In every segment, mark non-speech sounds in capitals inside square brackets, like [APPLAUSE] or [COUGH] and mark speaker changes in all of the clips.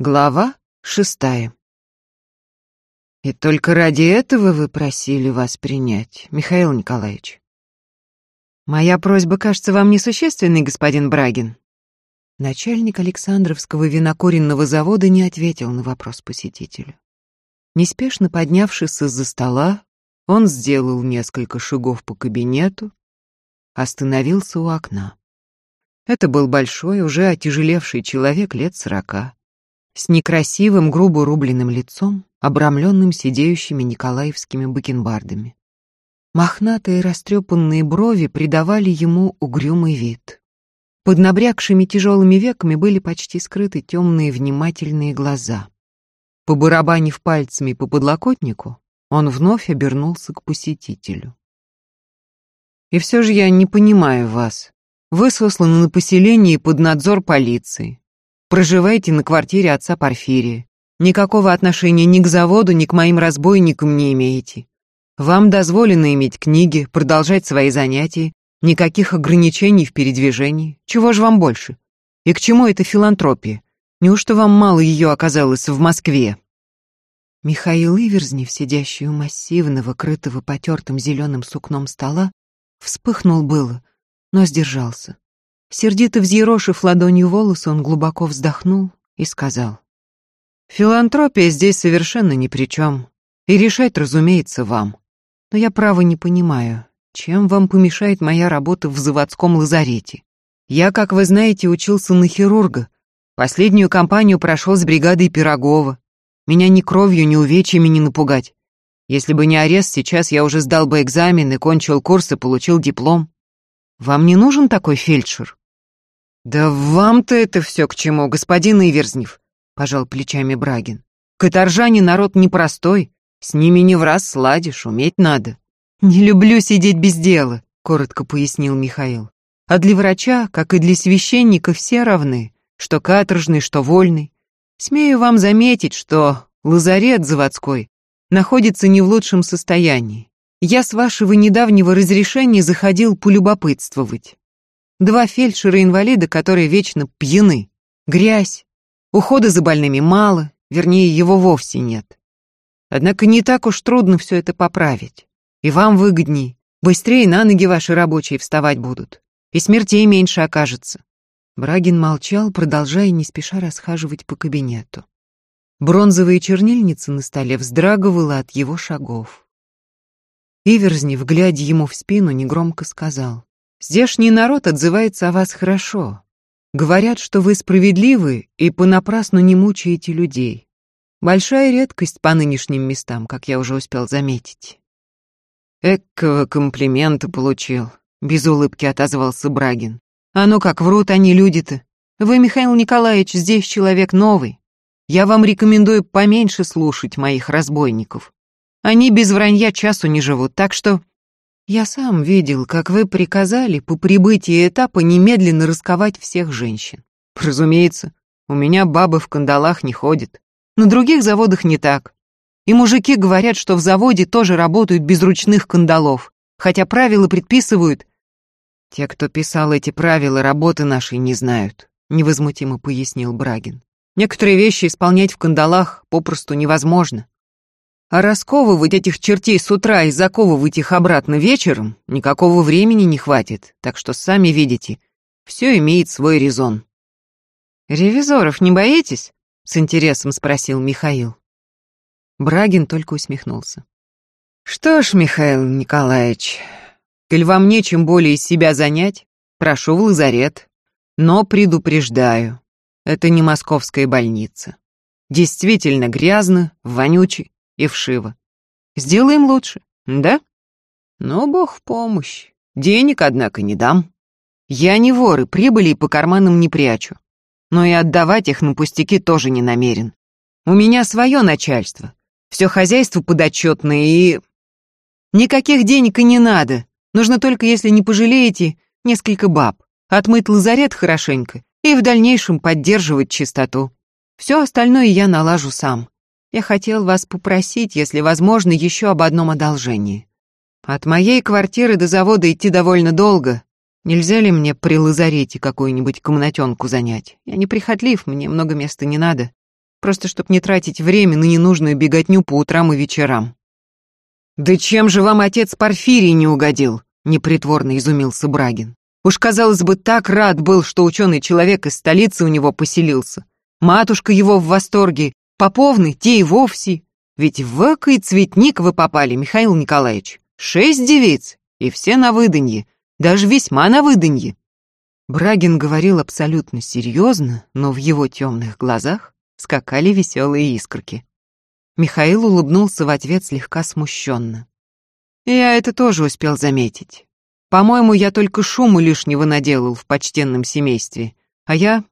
Speaker 1: Глава шестая. И только ради этого вы просили вас принять, Михаил Николаевич. Моя просьба кажется вам несущественной, господин Брагин. Начальник Александровского винокуренного завода не ответил на вопрос посетителя. Неспешно поднявшись из-за стола, он сделал несколько шагов по кабинету, остановился у окна. Это был большой, уже отяжелевший человек лет сорока с некрасивым, грубо рубленным лицом, обрамленным сидеющими николаевскими бакенбардами. Мохнатые растрепанные брови придавали ему угрюмый вид. Под набрякшими тяжелыми веками были почти скрыты темные внимательные глаза. Побарабанив пальцами по подлокотнику, он вновь обернулся к посетителю. «И все же я не понимаю вас. Вы сосланы на поселение под надзор полиции. Проживаете на квартире отца Порфирия. Никакого отношения ни к заводу, ни к моим разбойникам не имеете. Вам дозволено иметь книги, продолжать свои занятия, никаких ограничений в передвижении. Чего же вам больше? И к чему эта филантропия? Неужто вам мало ее оказалось в Москве?» Михаил Иверзнев, сидящий у массивного, крытого потертым зеленым сукном стола, вспыхнул было, но сдержался. Сердито взъерошив ладонью волосы, он глубоко вздохнул и сказал. «Филантропия здесь совершенно ни при чем. И решать, разумеется, вам. Но я право не понимаю, чем вам помешает моя работа в заводском лазарете. Я, как вы знаете, учился на хирурга. Последнюю кампанию прошел с бригадой Пирогова. Меня ни кровью, ни увечьями не напугать. Если бы не арест, сейчас я уже сдал бы экзамены, кончил курс и получил диплом. Вам не нужен такой фельдшер?» «Да вам-то это все к чему, господин Иверзнев», — пожал плечами Брагин. «Каторжане народ непростой, с ними не в раз сладишь, уметь надо». «Не люблю сидеть без дела», — коротко пояснил Михаил. «А для врача, как и для священника, все равны, что каторжный, что вольный. Смею вам заметить, что лазарет заводской находится не в лучшем состоянии. Я с вашего недавнего разрешения заходил полюбопытствовать. Два фельдшера-инвалида, которые вечно пьяны. Грязь. Ухода за больными мало, вернее, его вовсе нет. Однако не так уж трудно все это поправить. И вам выгодней. Быстрее на ноги ваши рабочие вставать будут. И смертей меньше окажется. Брагин молчал, продолжая не спеша расхаживать по кабинету. Бронзовая чернильница на столе вздрагивала от его шагов. Иверзнев, глядя ему в спину, негромко сказал. Здешний народ отзывается о вас хорошо. Говорят, что вы справедливы и понапрасну не мучаете людей. Большая редкость по нынешним местам, как я уже успел заметить. Экого комплимента получил, без улыбки отозвался Брагин. А ну как врут они люди-то. Вы, Михаил Николаевич, здесь человек новый. Я вам рекомендую поменьше слушать моих разбойников. Они без вранья часу не живут, так что я сам видел, как вы приказали по прибытии этапа немедленно расковать всех женщин. Разумеется, у меня бабы в кандалах не ходят. На других заводах не так. И мужики говорят, что в заводе тоже работают без ручных кандалов, хотя правила предписывают. Те, кто писал эти правила, работы нашей не знают, невозмутимо пояснил Брагин. Некоторые вещи исполнять в кандалах попросту невозможно. А расковывать этих чертей с утра и заковывать их обратно вечером никакого времени не хватит, так что сами видите, все имеет свой резон. «Ревизоров не боитесь?» — с интересом спросил Михаил. Брагин только усмехнулся. «Что ж, Михаил Николаевич, коль вам нечем более себя занять, прошу в лазарет. Но предупреждаю, это не московская больница. Действительно грязно, вонюче и вшиво. Сделаем лучше, да? Но бог в помощь. Денег, однако, не дам. Я не вор и прибыли по карманам не прячу. Но и отдавать их на пустяки тоже не намерен. У меня свое начальство. Все хозяйство подотчетное и... Никаких денег и не надо. Нужно только, если не пожалеете, несколько баб. Отмыть лазарет хорошенько и в дальнейшем поддерживать чистоту. Все остальное я налажу сам. Я хотел вас попросить, если возможно, еще об одном одолжении. От моей квартиры до завода идти довольно долго. Нельзя ли мне при лазарете какую-нибудь комнатенку занять? Я не прихотлив, мне много места не надо. просто чтоб не тратить время на ненужную беготню по утрам и вечерам. «Да чем же вам отец Порфирий не угодил?» — непритворно изумился Брагин. «Уж, казалось бы, так рад был, что ученый человек из столицы у него поселился. Матушка его в восторге, поповны, те и вовсе. Ведь в экой цветник вы попали, Михаил Николаевич. Шесть девиц, и все на выданье, даже весьма на выданье». Брагин говорил абсолютно серьезно, но в его темных глазах скакали веселые искорки. Михаил улыбнулся в ответ слегка смущенно. Я это тоже успел заметить. По-моему, я только шуму лишнего наделал в почтенном семействе, а я...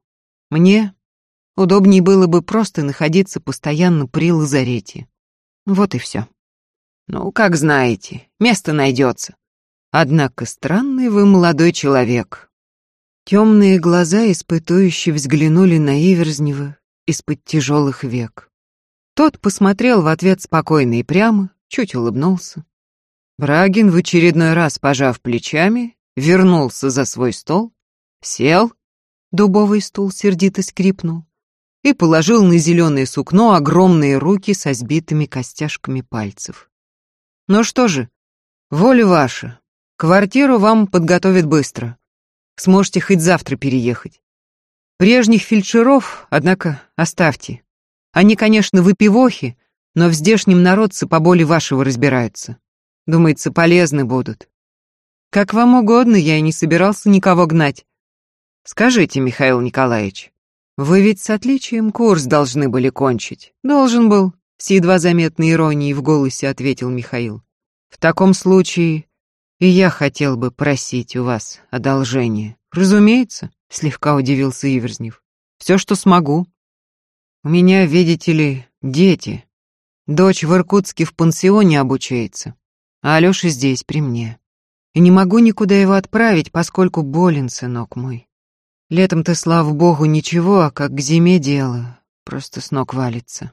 Speaker 1: мне... удобнее было бы просто находиться постоянно при лазарете. Вот и все. Ну, как знаете, место найдется. Однако странный вы молодой человек. Темные глаза испытующе взглянули на Иверзнева из-под тяжелых век. Тот посмотрел в ответ спокойно и прямо, чуть улыбнулся. Брагин, в очередной раз пожав плечами, вернулся за свой стол, сел, дубовый стул сердито скрипнул, и положил на зеленое сукно огромные руки со сбитыми костяшками пальцев. «Ну что же, воля ваша, квартиру вам подготовят быстро. Сможете хоть завтра переехать. Прежних фельдшеров, однако, оставьте. Они, конечно, выпивохи, но в здешнем народце поболе вашего разбираются. Думается, полезны будут. Как вам угодно, я и не собирался никого гнать. Скажите, Михаил Николаевич, вы ведь с отличием курс должны были кончить. Должен был, с едва заметной иронией в голосе ответил Михаил. В таком случае и я хотел бы просить у вас одолжение. Разумеется, слегка удивился Иверзнев. Все, что смогу. У меня, видите ли, дети. Дочь в Иркутске в пансионе обучается, а Алёша здесь, при мне. И не могу никуда его отправить, поскольку болен, сынок мой. Летом-то, слава богу, ничего, а как к зиме дело, просто с ног валится.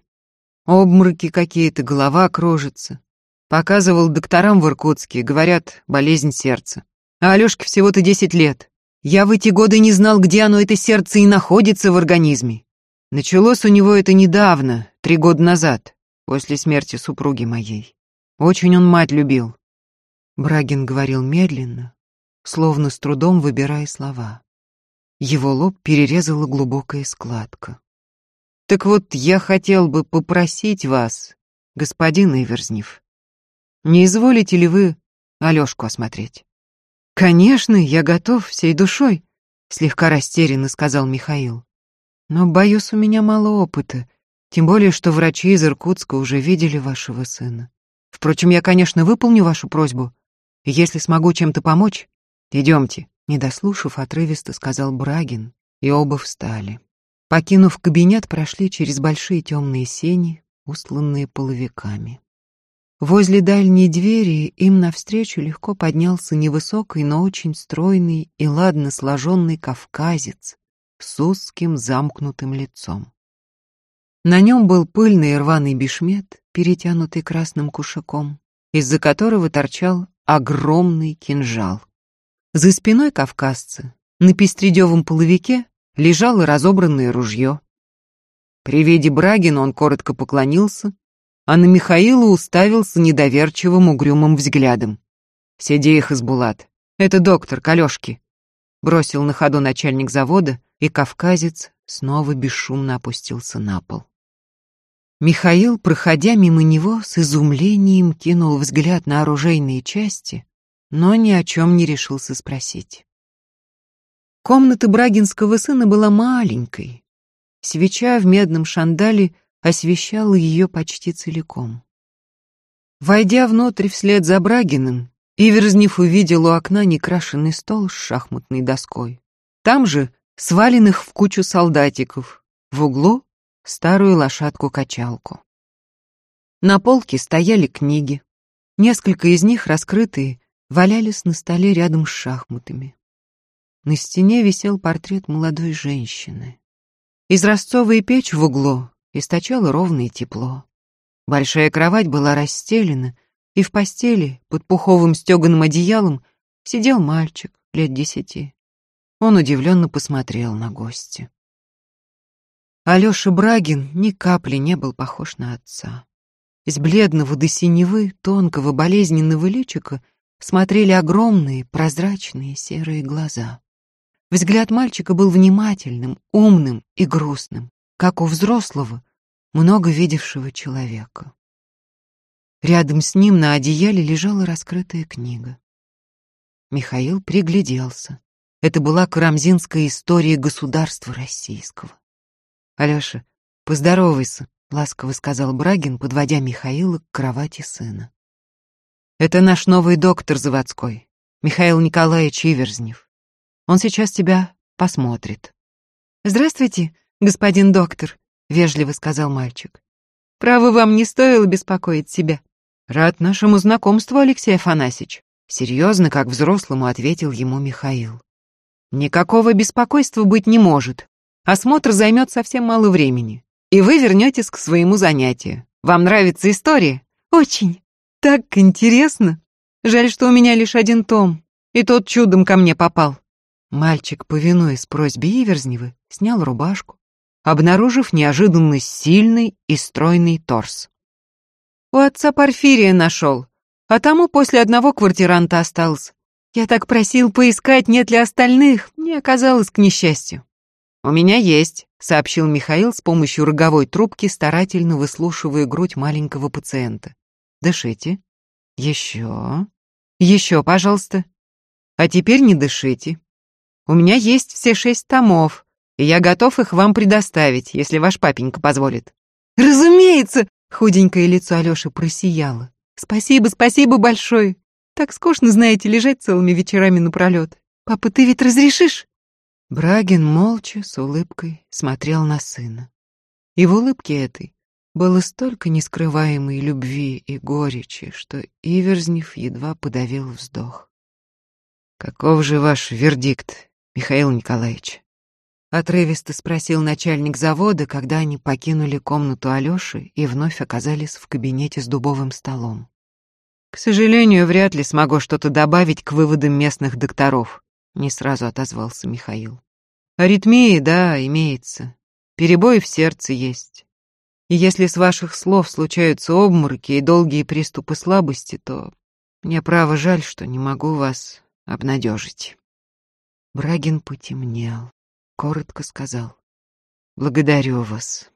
Speaker 1: Обмороки какие-то, голова кружится. Показывал докторам в Иркутске, говорят, болезнь сердца. А Алёшке всего-то десять лет. Я в эти годы не знал, где оно, это сердце, и находится в организме. Началось у него это недавно, три года назад, после смерти супруги моей. Очень он мать любил. Брагин говорил медленно, словно с трудом выбирая слова. Его лоб перерезала глубокая складка. Так вот, я хотел бы попросить вас, господин Иверзнев, не изволите ли вы Алёшку осмотреть? Конечно, я готов всей душой, слегка растерянно сказал Михаил. Но, боюсь, у меня мало опыта, тем более, что врачи из Иркутска уже видели вашего сына. Впрочем, я, конечно, выполню вашу просьбу. Если смогу чем-то помочь, идемте. Не дослушав, отрывисто сказал Брагин, и оба встали. Покинув кабинет, прошли через большие темные сени, устланные половиками. Возле дальней двери им навстречу легко поднялся невысокий, но очень стройный и ладно сложенный кавказец с узким замкнутым лицом. На нем был пыльный и рваный бешмет, перетянутый красным кушаком, из-за которого торчал огромный кинжал. За спиной кавказца, на пестредевом половике, лежало разобранное ружье. При виде Брагина он коротко поклонился, а на Михаила уставился недоверчивым угрюмым взглядом. «Сиди их, Избулат. Это доктор Калёшки», — бросил на ходу начальник завода, и кавказец снова бесшумно опустился на пол. Михаил, проходя мимо него, с изумлением кинул взгляд на оружейные части, но ни о чем не решился спросить. Комната брагинского сына была маленькой. Свеча в медном шандале освещала ее почти целиком. Войдя внутрь вслед за Брагиным, Иверзнев увидел у окна некрашенный стол с шахматной доской. Там же сваленных в кучу солдатиков, в углу старую лошадку-качалку. На полке стояли книги. Несколько из них, раскрытые, валялись на столе рядом с шахматами. На стене висел портрет молодой женщины. Изразцовая печь в углу источала ровное тепло. Большая кровать была расстелена, и в постели, под пуховым стеганым одеялом, сидел мальчик лет десяти. Он удивленно посмотрел на гостя. Алёша Брагин ни капли не был похож на отца. Из бледного до синевы, тонкого, болезненного личика смотрели огромные, прозрачные серые глаза. Взгляд мальчика был внимательным, умным и грустным, как у взрослого, много видевшего человека. Рядом с ним на одеяле лежала раскрытая книга. Михаил пригляделся. Это была карамзинская история государства российского. «Алёша, поздоровайся», — ласково сказал Брагин, подводя Михаила к кровати сына. «Это наш новый доктор заводской, Михаил Николаевич Иверзнев. Он сейчас тебя посмотрит». «Здравствуйте, господин доктор», — вежливо сказал мальчик. «Право, вам не стоило беспокоить себя». «Рад нашему знакомству, Алексей Афанасьевич», — серьезно, как взрослому, ответил ему Михаил. «Никакого беспокойства быть не может. Осмотр займет совсем мало времени, и вы вернетесь к своему занятию. Вам нравится история? Очень. Так интересно. Жаль, что у меня лишь один том, и тот чудом ко мне попал. Мальчик, повинуясь просьбе Иверзневы, снял рубашку, обнаружив неожиданно сильный и стройный торс. У отца Порфирия нашел, а тому после одного квартиранта остался. Я так просил поискать, нет ли остальных, не оказалось к несчастью. «У меня есть», — сообщил Михаил с помощью роговой трубки, старательно выслушивая грудь маленького пациента. «Дышите. Еще. Еще, пожалуйста. А теперь не дышите. У меня есть все шесть томов, и я готов их вам предоставить, если ваш папенька позволит». «Разумеется!» — худенькое лицо Алёши просияло. «Спасибо, спасибо большое. Так скучно, знаете, лежать целыми вечерами напролёт. Папа, ты ведь разрешишь?» Брагин молча, с улыбкой, смотрел на сына. И в улыбке этой было столько нескрываемой любви и горечи, что Иверзнев едва подавил вздох. «Каков же ваш вердикт, Михаил Николаевич?» Отрывисто спросил начальник завода, когда они покинули комнату Алёши и вновь оказались в кабинете с дубовым столом. «К сожалению, вряд ли смогу что-то добавить к выводам местных докторов», не сразу отозвался Михаил. Аритмия, да, имеется. Перебои в сердце есть. И если с ваших слов случаются обмороки и долгие приступы слабости, то мне право жаль, что не могу вас обнадежить. Брагин потемнел, коротко сказал. Благодарю вас.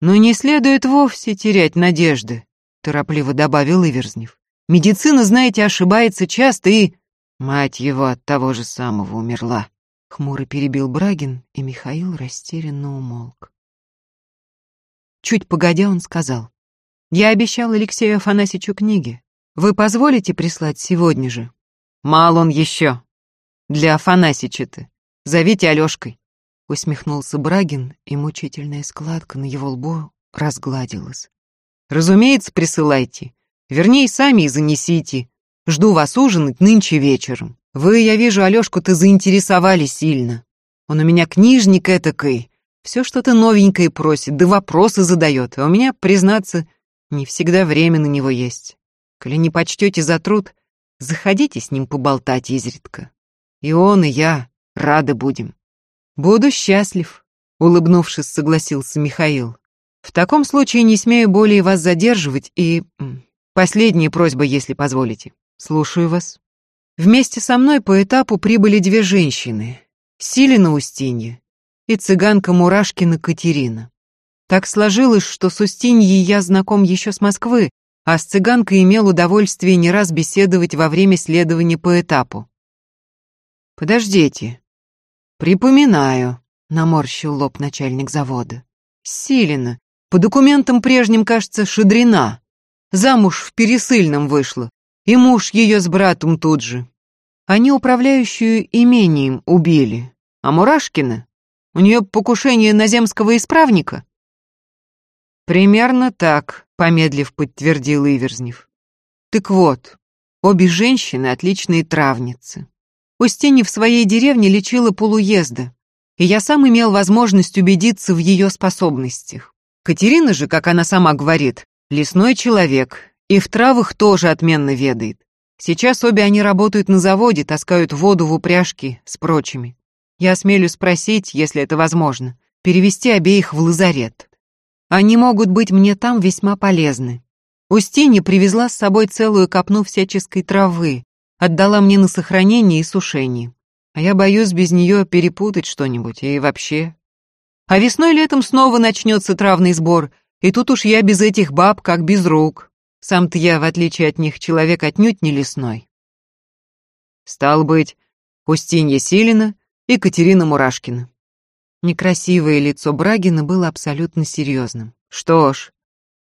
Speaker 1: Но не следует вовсе терять надежды, торопливо добавил Иверзнев. Медицина, знаете, ошибается часто и... Мать его от того же самого умерла. Хмуро перебил Брагин, и Михаил растерянно умолк. Чуть погодя он сказал. «Я обещал Алексею Афанасьевичу книги. Вы позволите прислать сегодня же?» «Мал он еще. Для Афанасьича-то. Зовите Алешкой». Усмехнулся Брагин, и мучительная складка на его лбу разгладилась. «Разумеется, присылайте. Вернее, сами и занесите. Жду вас ужинать нынче вечером. Вы, я вижу, Алёшку-то заинтересовали сильно. Он у меня книжник этакой. Все что-то новенькое просит, да вопросы задает. А у меня, признаться, не всегда время на него есть. Коли не почтете за труд, заходите с ним поболтать изредка. И он, и я рады будем. Буду счастлив, улыбнувшись, согласился Михаил. В таком случае не смею более вас задерживать и... Последняя просьба, если позволите. Слушаю вас. Вместе со мной по этапу прибыли две женщины. Силина Устинья и цыганка Мурашкина Катерина. Так сложилось, что с Устиньей я знаком еще с Москвы, а с цыганкой имел удовольствие не раз беседовать во время следования по этапу. «Подождите. Припоминаю», — наморщил лоб начальник завода. «Силина. По документам прежним, кажется, Шадрина. Замуж в Пересыльном вышла, и муж ее с братом тут же. Они управляющую имением убили. А Мурашкина? У нее покушение на земского исправника? Примерно так, помедлив подтвердил Иверзнев. Так вот, обе женщины отличные травницы. Устинья в своей деревне лечила полуезда, и я сам имел возможность убедиться в ее способностях. Катерина же, как она сама говорит, лесной человек, и в травах тоже отменно ведает. Сейчас обе они работают на заводе, таскают воду в упряжки с прочими. Я осмелюсь спросить, если это возможно, перевести обеих в лазарет. Они могут быть мне там весьма полезны. Устинья привезла с собой целую копну всяческой травы, отдала мне на сохранение и сушение. А я боюсь без нее перепутать что-нибудь и вообще. А весной-летом снова начнется травный сбор, и тут уж я без этих баб как без рук. Сам-то я, в отличие от них, человек отнюдь не лесной. Стал быть, Устинья Силина и Катерина Мурашкина. Некрасивое лицо Брагина было абсолютно серьезным. Что ж,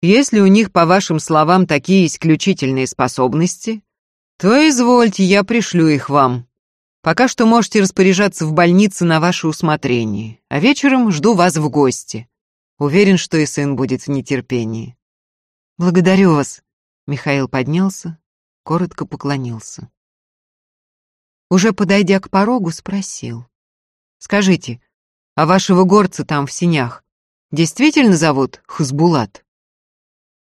Speaker 1: если у них, по вашим словам, такие исключительные способности, то извольте, я пришлю их вам. Пока что можете распоряжаться в больнице на ваше усмотрение, а вечером жду вас в гости. Уверен, что и сын будет в нетерпении. Благодарю вас. Михаил поднялся, коротко поклонился. Уже подойдя к порогу, спросил. «Скажите, а вашего горца там в синях действительно зовут Хазбулат?»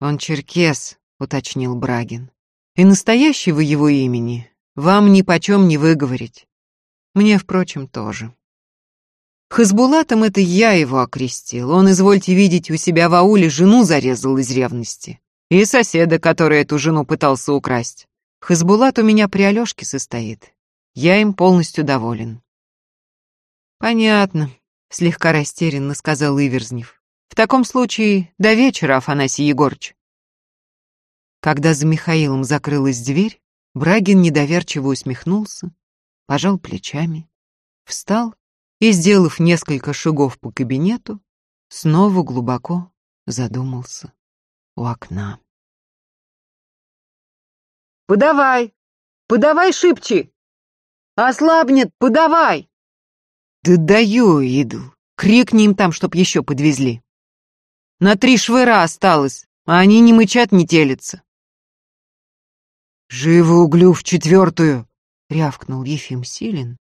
Speaker 1: «Он черкес», — уточнил Брагин. «И настоящего его имени вам ни почем не выговорить. Мне, впрочем, тоже». Хазбулатом это я его окрестил. Он, извольте видеть, у себя в ауле жену зарезал из ревности. И соседа, который эту жену пытался украсть. Хазбулат у меня при Алёшке состоит. Я им полностью доволен. Понятно, слегка растерянно сказал Иверзнев. В таком случае до вечера, Афанасий Егорыч. Когда за Михаилом закрылась дверь, Брагин недоверчиво усмехнулся, пожал плечами, встал и, сделав несколько шагов по кабинету, снова глубоко задумался у окна.
Speaker 2: «Подавай! Подавай шибче! Ослабнет, подавай!»
Speaker 1: «Да даю, идол! Крикни им там, чтоб еще подвезли!» «На три швыра осталось, а они не мычат, не телятся!» «Живо углю в четвертую!» — рявкнул Ефим Силин,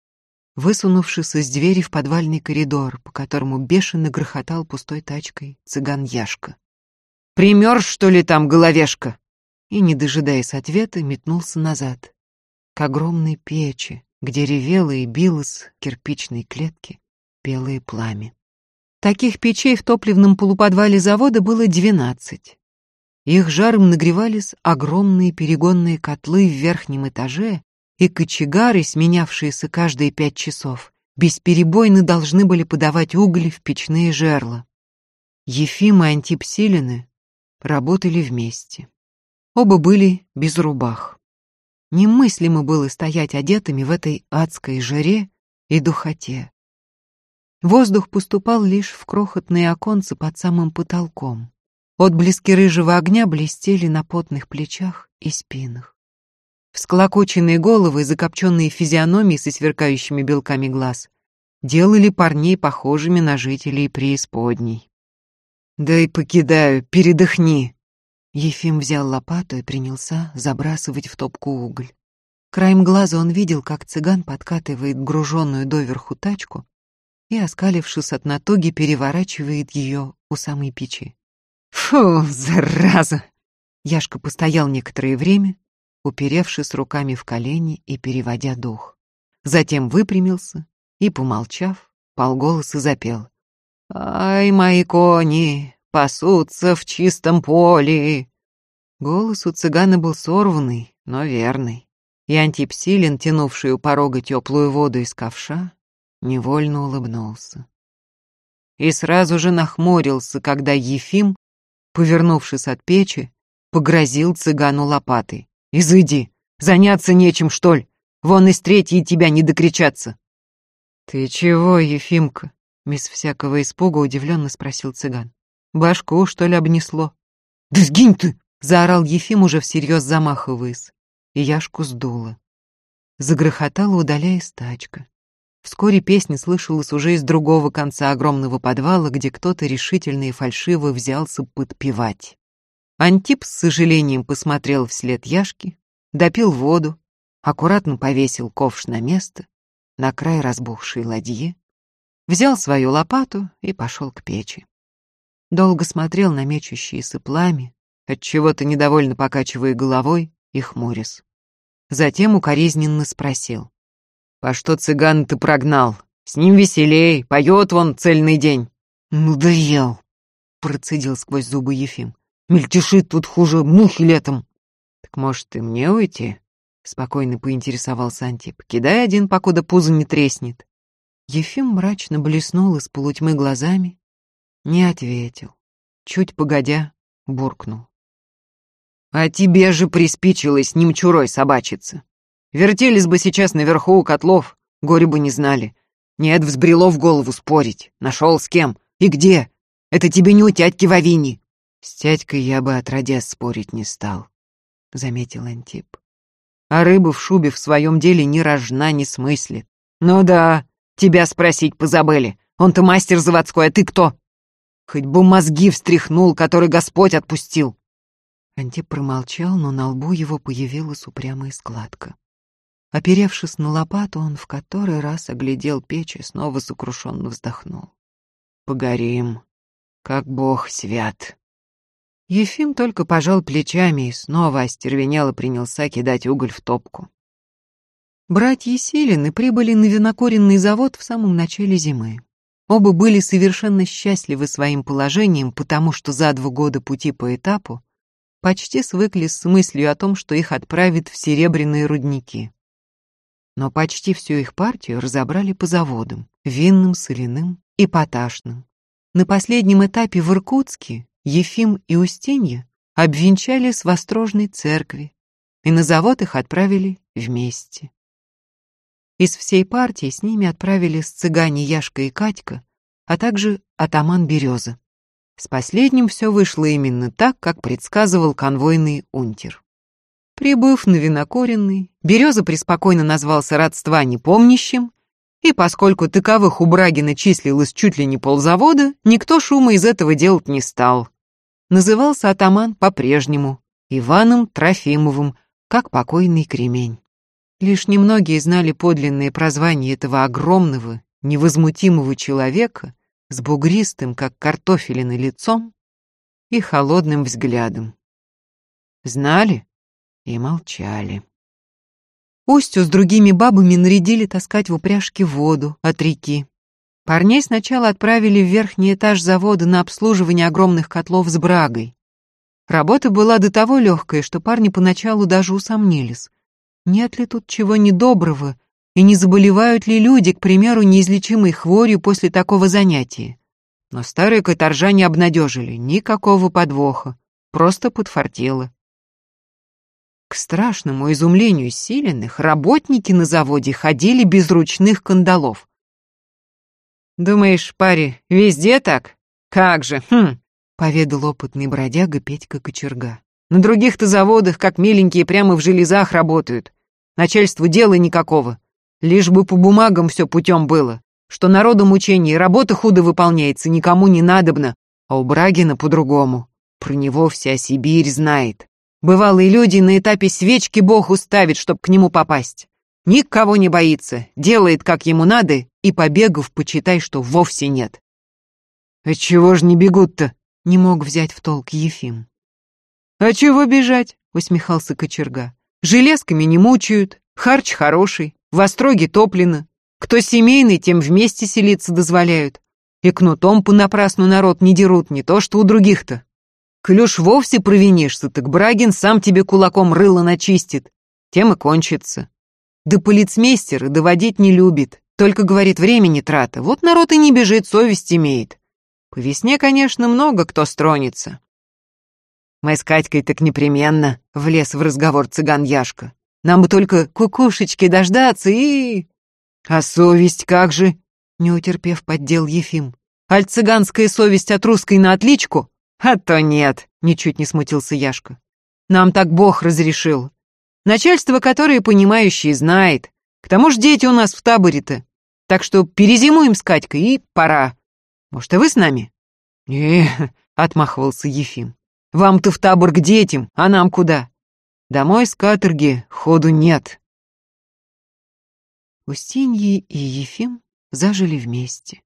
Speaker 1: высунувшись из двери в подвальный коридор, по которому бешено грохотал пустой тачкой цыган Яшка. «Примерз, что ли, там, головешка?» И, не дожидаясь ответа, метнулся назад, к огромной печи, где ревело и билось кирпичной клетки белое пламя. Таких печей в топливном полуподвале завода было двенадцать. Их жаром нагревались огромные перегонные котлы в верхнем этаже, и кочегары, сменявшиеся каждые пять часов, бесперебойно должны были подавать уголь в печные жерла. Ефим и Антип Силины работали вместе. Оба были без рубах. Немыслимо было стоять одетыми в этой адской жаре и духоте. Воздух поступал лишь в крохотные оконцы под самым потолком. Отблески рыжего огня блестели на потных плечах и спинах. Всклокоченные головы, закопченные физиономии со сверкающими белками глаз делали парней похожими на жителей преисподней. «Да и покидаю, передохни!» Ефим взял лопату и принялся забрасывать в топку уголь. Краем глаза он видел, как цыган подкатывает груженную доверху тачку и, оскалившись от натуги, переворачивает ее у самой печи. «Фу, зараза!» Яшка постоял некоторое время, уперевшись руками в колени и переводя дух. Затем выпрямился и, помолчав, полголоса запел. «Ай, мои кони, пасутся в чистом поле!» Голос у цыгана был сорванный, но верный. И Антипсилин, тянувший у порога теплую воду из ковша, невольно улыбнулся. И сразу же нахмурился, когда Ефим, повернувшись от печи, погрозил цыгану лопатой. Изыди, заняться нечем, что ли? Вон из третьей тебя не докричаться. Ты чего, Ефимка? Без всякого испуга удивленно спросил цыган. Башку, что ли, обнесло? Да сгинь ты! Заорал Ефим, уже всерьез замахиваясь. И Яшку сдуло. Загрохотала, удаляясь тачка. Вскоре песня слышалась уже из другого конца огромного подвала, где кто-то решительно и фальшиво взялся подпевать. Антип с сожалением посмотрел вслед Яшки, допил воду, аккуратно повесил ковш на место, на край разбухшей ладьи, взял свою лопату и пошел к печи. Долго смотрел на мечущиеся пламя, отчего-то недовольно покачивая головой и хмурясь. Затем укоризненно спросил. «По что цыган ты прогнал? С ним веселей, поет он цельный день.
Speaker 2: «Надоел!» — процедил сквозь зубы Ефим. «Мельтешит тут хуже мухи летом!»
Speaker 1: «Так, может, и мне уйти?» — спокойно поинтересовался Антип. «Кидай один, покуда пузо не треснет». Ефим мрачно блеснул из полутьмы глазами, не ответил. Чуть погодя, буркнул. «А тебе же приспичилось немчурой собачиться. Вертелись бы сейчас наверху у котлов, горе бы не знали. Нет, взбрело в голову спорить. Нашел с кем и где. Это тебе не у тятьки Вавини. С тятькой я бы отродясь спорить не стал, — заметил Антип. А рыба в шубе в своем деле ни рожна не смыслит. Ну да, тебя спросить позабыли. Он-то мастер заводской, а ты кто? Хоть бы мозги встряхнул, который Господь отпустил. Антип промолчал, но на лбу его появилась упрямая складка. Оперевшись на лопату, он в который раз оглядел печь и снова сокрушенно вздохнул. «Погорим, как бог свят». Ефим только пожал плечами и снова остервенело принялся кидать уголь в топку. Братья Силины прибыли на винокуренный завод в самом начале зимы. Оба были совершенно счастливы своим положением, потому что за два года пути по этапу почти свыклись с мыслью о том, что их отправят в серебряные рудники но почти всю их партию разобрали по заводам — винным, соляным и поташным. На последнем этапе в Иркутске Ефим и Устинья обвенчались в Острожной церкви, и на завод их отправили вместе. Из всей партии с ними отправились цыгане Яшка и Катька, а также атаман Береза. С последним все вышло именно так, как предсказывал конвойный унтер. Прибыв на винокуренный, Береза преспокойно назвался родства непомнящим, и поскольку таковых у Брагина числилось чуть ли не ползавода, никто шума из этого делать не стал. Назывался атаман по-прежнему Иваном Трофимовым, как покойный кремень. Лишь немногие знали подлинное прозвание этого огромного, невозмутимого человека с бугристым, как картофелиный лицом и холодным взглядом. Знали, и молчали. Устью с другими бабами нарядили таскать в упряжке воду от реки. Парней сначала отправили в верхний этаж завода на обслуживание огромных котлов с брагой. Работа была до того легкая, что парни поначалу даже усомнились. Нет ли тут чего недоброго, и не заболевают ли люди, к примеру, неизлечимой хворью после такого занятия? Но старые каторжане обнадежили, никакого подвоха, просто подфартело. К страшному изумлению силенных, работники на заводе ходили без ручных кандалов. «Думаешь, паре, везде так? Как же, хм!» — поведал опытный бродяга Петька Кочерга. «На других-то заводах, как миленькие, прямо в железах работают. Начальству дела никакого. Лишь бы по бумагам все путем было. Что народу мучение, работа худо выполняется, никому не надобно. А у Брагина по-другому. Про него вся Сибирь знает. Бывалые люди на этапе свечки Бог уставит, чтоб к нему попасть. Никого не боится, делает, как ему надо, и побегов, почитай, что вовсе нет. «А чего ж не бегут-то?» — не мог взять в толк Ефим. «А чего бежать?» — усмехался кочерга. «Железками не мучают, харч хороший, в остроге топлено. Кто семейный, тем вместе селиться дозволяют. И кнутом понапрасну народ не дерут, не то что у других-то». Клюш вовсе провинишься, так Брагин сам тебе кулаком рыло начистит. Тем и кончится. Да полицмейстер доводить не любит, только, говорит, времени трата. Вот народ и не бежит, совесть имеет. По весне, конечно, много кто стронется. Мы с Катькой так непременно, влез в разговор цыган Яшка. Нам бы только кукушечки дождаться и... А совесть как же? Не утерпев, поддел Ефим. Аль цыганская совесть от русской на отличку? «А то нет», — ничуть не смутился Яшка. «Нам так Бог разрешил. Начальство, которое понимающее, знает. К тому же дети у нас в таборе-то. Так что перезимуем с Катькой и пора. Может, и вы с нами?» «Не», — отмахивался Ефим. «Вам-то в табор к детям, а нам куда? Домой с каторги ходу нет». Устиньи и Ефим зажили вместе.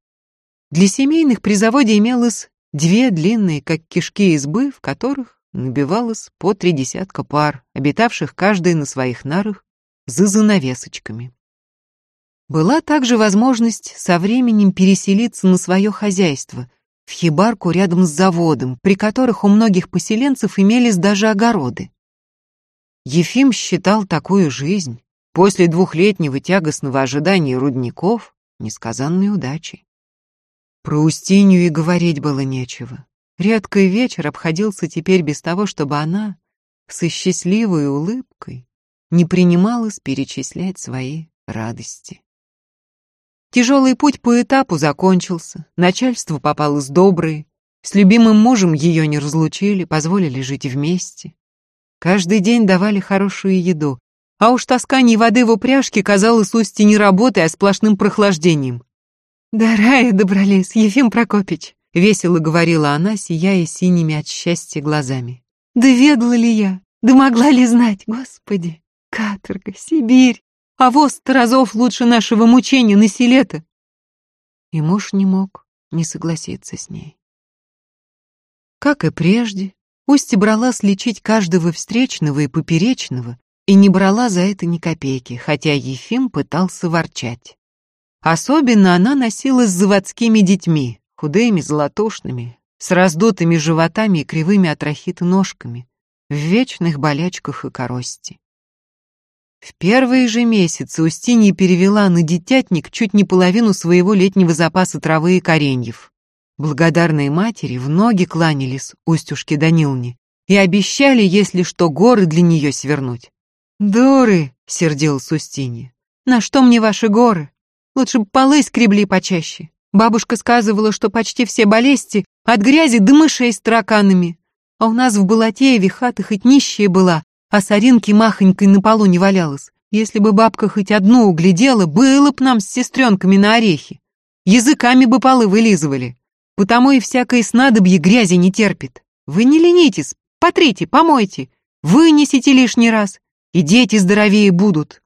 Speaker 1: Для семейных при заводе имелось Две длинные, как кишки избы, в которых набивалось по три десятка пар, обитавших каждый на своих нарах за занавесочками. Была также возможность со временем переселиться на свое хозяйство, в хибарку рядом с заводом, при которых у многих поселенцев имелись даже огороды. Ефим считал такую жизнь после двухлетнего тягостного ожидания рудников несказанной удачей. Про Устинью и говорить было нечего. Редкий вечер обходился теперь без того, чтобы она со счастливой улыбкой не принималась перечислять свои радости. Тяжелый путь по этапу закончился, начальство попалось доброе, с любимым мужем ее не разлучили, позволили жить вместе. Каждый день давали хорошую еду, а уж таскание воды в упряжке казалось Усти не работой, а сплошным прохлаждением. «Да рая добрались, Ефим Прокопич», — весело говорила она, сияя синими от счастья глазами. «Да ведала ли я? Да могла ли знать, Господи? Каторга, Сибирь, а воз разов лучше нашего мучения на селе-то. И муж не мог не согласиться с ней. Как и прежде, Устья брала слечить каждого встречного и поперечного и не брала за это ни копейки, хотя Ефим пытался ворчать. Особенно она носилась с заводскими детьми, худыми, золотушными, с раздутыми животами и кривыми от рахита ножками, в вечных болячках и корости. В первые же месяцы Устинья перевела на детятник чуть не половину своего летнего запаса травы и кореньев. Благодарные матери в ноги кланялись Устюшке Данилне и обещали, если что, горы для нее свернуть. «Дуры!» — сердилась Устинья. «На что мне ваши горы? Лучше бы полы скребли почаще. Бабушка сказывала, что почти все болезни от грязи до мышей с тараканами. А у нас в Балатееве хата хоть нищая была, а соринки махонькой на полу не валялась. Если бы бабка хоть одну углядела, было б нам с сестренками на орехи. Языками бы полы вылизывали. Потому и всякое снадобье грязи не терпит. Вы не ленитесь, потрите, помойте, вынесите лишний раз, и дети здоровее будут.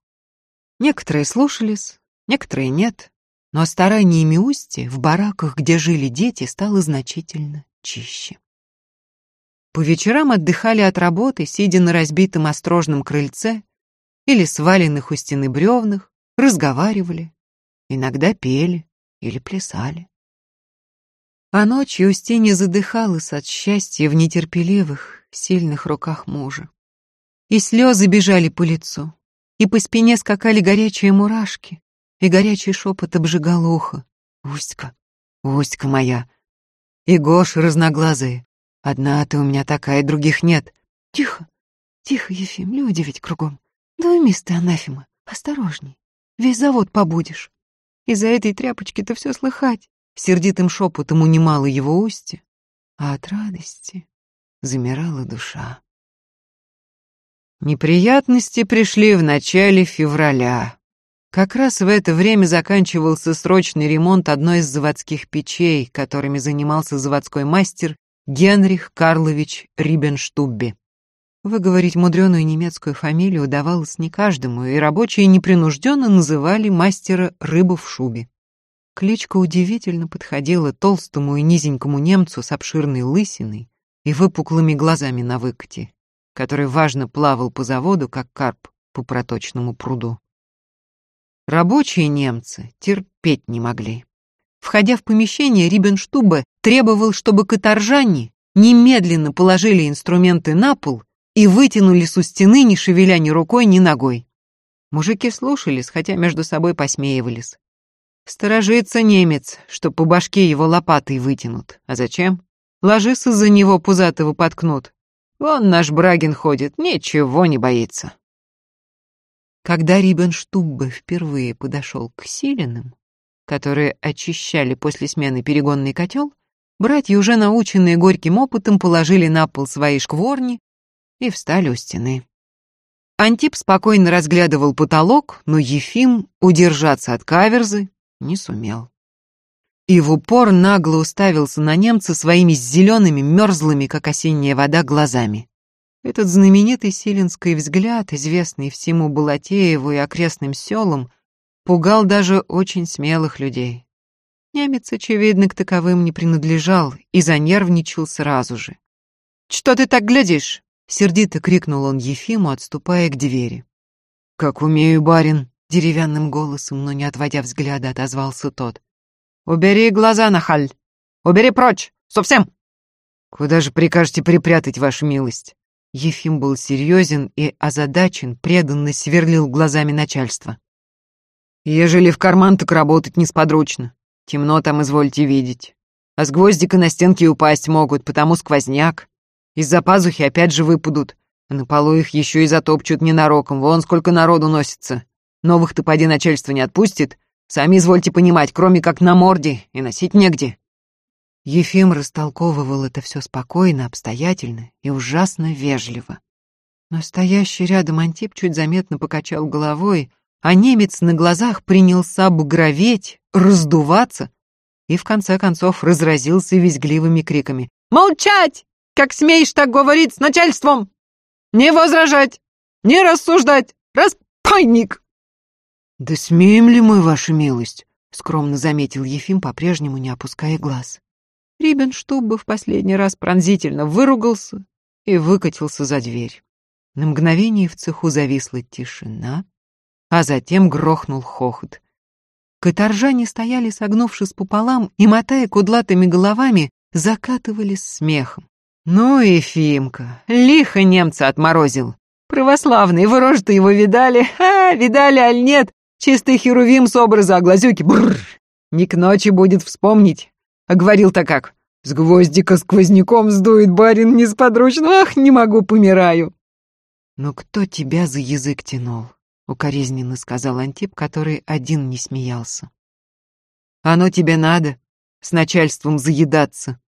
Speaker 1: Некоторые слушались, некоторые нет, но стараниями Усти в бараках, где жили дети, стало значительно чище. По вечерам отдыхали от работы, сидя на разбитом острожном крыльце или сваленных у стены бревнах, разговаривали, иногда пели или плясали. А ночью Устинья задыхалась от счастья в нетерпеливых, сильных руках мужа. И слезы бежали по лицу, и по спине скакали горячие мурашки, и горячий шепот обжигал ухо. «Устька, Устька моя!» И Гоша разноглазые. Одна ты у меня такая, других нет.
Speaker 2: Тихо, тихо, Ефим, люди ведь кругом. Да уймись ты, осторожней. Весь завод побудешь. Из-за этой тряпочки-то все слыхать.
Speaker 1: Сердитым шепотом унимала его устье, а от радости замирала душа. Неприятности пришли в начале февраля. Как раз в это время заканчивался срочный ремонт одной из заводских печей, которыми занимался заводской мастер Генрих Карлович Рибенштубби. Выговорить мудреную немецкую фамилию удавалось не каждому, и рабочие непринужденно называли мастера «рыба в шубе». Кличка удивительно подходила толстому и низенькому немцу с обширной лысиной и выпуклыми глазами на выкате, который важно плавал по заводу, как карп по проточному пруду. Рабочие немцы терпеть не могли. Входя в помещение, Рибенштубе требовал, чтобы каторжане немедленно положили инструменты на пол и вытянули с у стены, не шевеля ни рукой, ни ногой. Мужики слушались, хотя между собой посмеивались. Сторожится немец, что по башке его лопатой вытянут. А зачем? Ложись из-за него пузатого поткнут. Вон наш Брагин ходит, ничего не боится. Когда Рибенштубbe впервые подошел к Силиным, которые очищали после смены перегонный котел, братья, уже наученные горьким опытом, положили на пол свои шкворни и встали у стены. Антип спокойно разглядывал потолок, но Ефим удержаться от каверзы не сумел. И в упор нагло уставился на немца своими зелеными, мерзлыми, как осенняя вода, глазами. Этот знаменитый силенский взгляд, известный всему Балатееву и окрестным селам, пугал даже очень смелых людей. Немец, очевидно, к таковым не принадлежал и занервничал сразу же. «Что ты так глядишь?» — сердито крикнул он Ефиму, отступая к двери. «Как умею, барин!» — деревянным голосом, но не отводя взгляда, отозвался тот. «Убери глаза, нахаль!
Speaker 3: Убери прочь! Совсем!»
Speaker 1: «Куда же прикажете припрятать, ваша милость?» Ефим был серьезен и озадачен, преданно сверлил глазами начальства. «Ежели в карман, так работать несподручно. Темно там, извольте видеть. А с гвоздика на стенки упасть могут, потому сквозняк. Из-за пазухи опять же выпадут, а на полу их еще и затопчут ненароком. Вон сколько народу носится. Новых-то поди начальство не отпустит. Сами извольте понимать, кроме как на морде, и носить негде». Ефим растолковывал это все спокойно, обстоятельно и ужасно вежливо. Но стоящий рядом Антип чуть заметно покачал головой, а немец на глазах принялся багроветь, раздуваться и в конце концов разразился визгливыми криками.
Speaker 3: «Молчать! Как смеешь так говорить с начальством? Не возражать! Не рассуждать! Распайник!»
Speaker 1: «Да смеем ли мы, ваша милость?» — скромно заметил Ефим, по-прежнему не опуская глаз. Рибенштуб в последний раз пронзительно выругался и выкатился за дверь. На мгновение в цеху зависла тишина, а затем грохнул хохот. Каторжане стояли, согнувшись пополам, и, мотая кудлатыми головами, закатывались смехом. «Ну, Ефимка, лихо немца отморозил. Православный, вы рожи его видали? А, видали, аль нет? Чистый херувим с образа, а глазюки, бррр. Не к ночи будет вспомнить. А говорил-то как? С гвоздика сквозняком сдует барин несподручно. Ах, не могу, помираю. Но кто тебя за язык тянул? Укоризненно сказал Антип, который один не смеялся. Оно тебе надо, с начальством заедаться.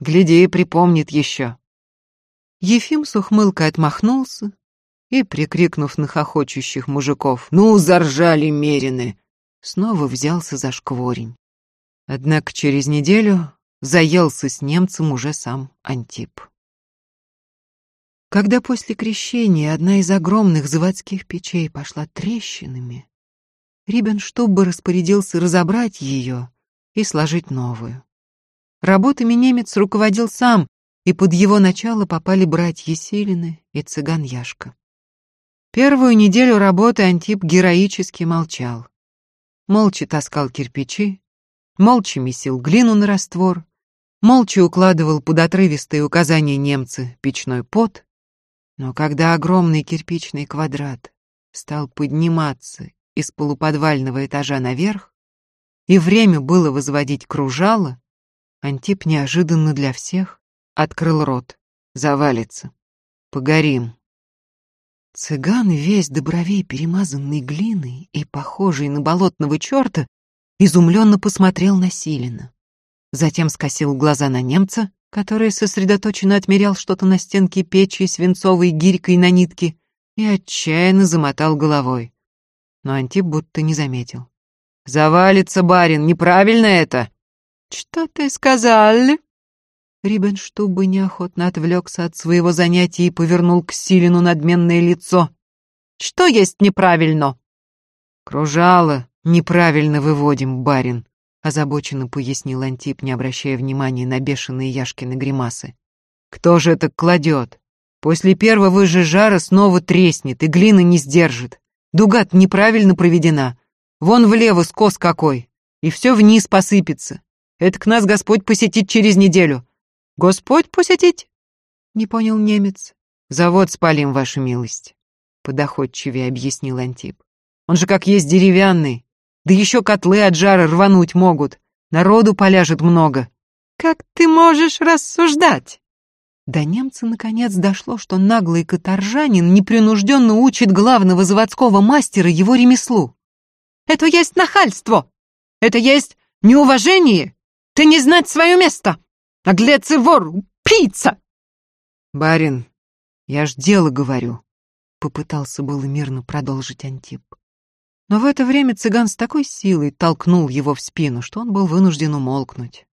Speaker 1: Гляди, припомнит еще. Ефим с ухмылкой отмахнулся и, прикрикнув на хохочущих мужиков «Ну, заржали мерины!», снова взялся за шкворень. Однако через неделю заелся с немцем уже сам Антип. Когда после крещения одна из огромных заводских печей пошла трещинами, Рибенштубbe распорядился разобрать ее и сложить новую. Работами немец руководил сам, и под его начало попали братья Селины и цыган Яшка. Первую неделю работы Антип героически молчал. Молча таскал кирпичи, молча месил глину на раствор, молча укладывал под отрывистые указания немца печной пот, но когда огромный кирпичный квадрат стал подниматься из полуподвального этажа наверх, и время было возводить кружало, Антип неожиданно для всех открыл рот. Завалится. Погорим. Цыган, весь до бровей перемазанный глиной и похожий на болотного черта, изумленно посмотрел на Силина. Затем скосил глаза на немца, который сосредоточенно отмерял что-то на стенке печи свинцовой гирькой на нитке, и отчаянно замотал головой. Но Антип будто не заметил. «Завалится, барин, неправильно это!» «Что ты сказал?» Рибенштубы неохотно отвлекся от своего занятия и повернул к Силину надменное лицо. «Что есть неправильно?» «Кружало неправильно выводим, барин», — озабоченно пояснил Антип, не обращая внимания на бешеные Яшкины гримасы. «Кто же это кладет? После первого же жара снова треснет и глина не сдержит. дуга неправильно проведена. Вон влево скос какой, и все вниз посыпется. Это к нас Господь посетит через неделю». «Господь посетить?» — не понял немец. «Завод спалим, ваша милость», — подоходчивее объяснил Антип. «Он же как есть деревянный, да еще котлы от жара рвануть могут. Народу поляжет много. Как ты можешь рассуждать? До немца наконец дошло, что наглый каторжанин непринужденно учит главного заводского мастера его ремеслу. Это есть нахальство. Это есть неуважение. Ты не знать свое место. Наглец и вор, пицца. Барин, я ж дело говорю. Попытался было мирно продолжить Антип. Но в это время цыган с такой силой толкнул его в спину, что он был вынужден умолкнуть.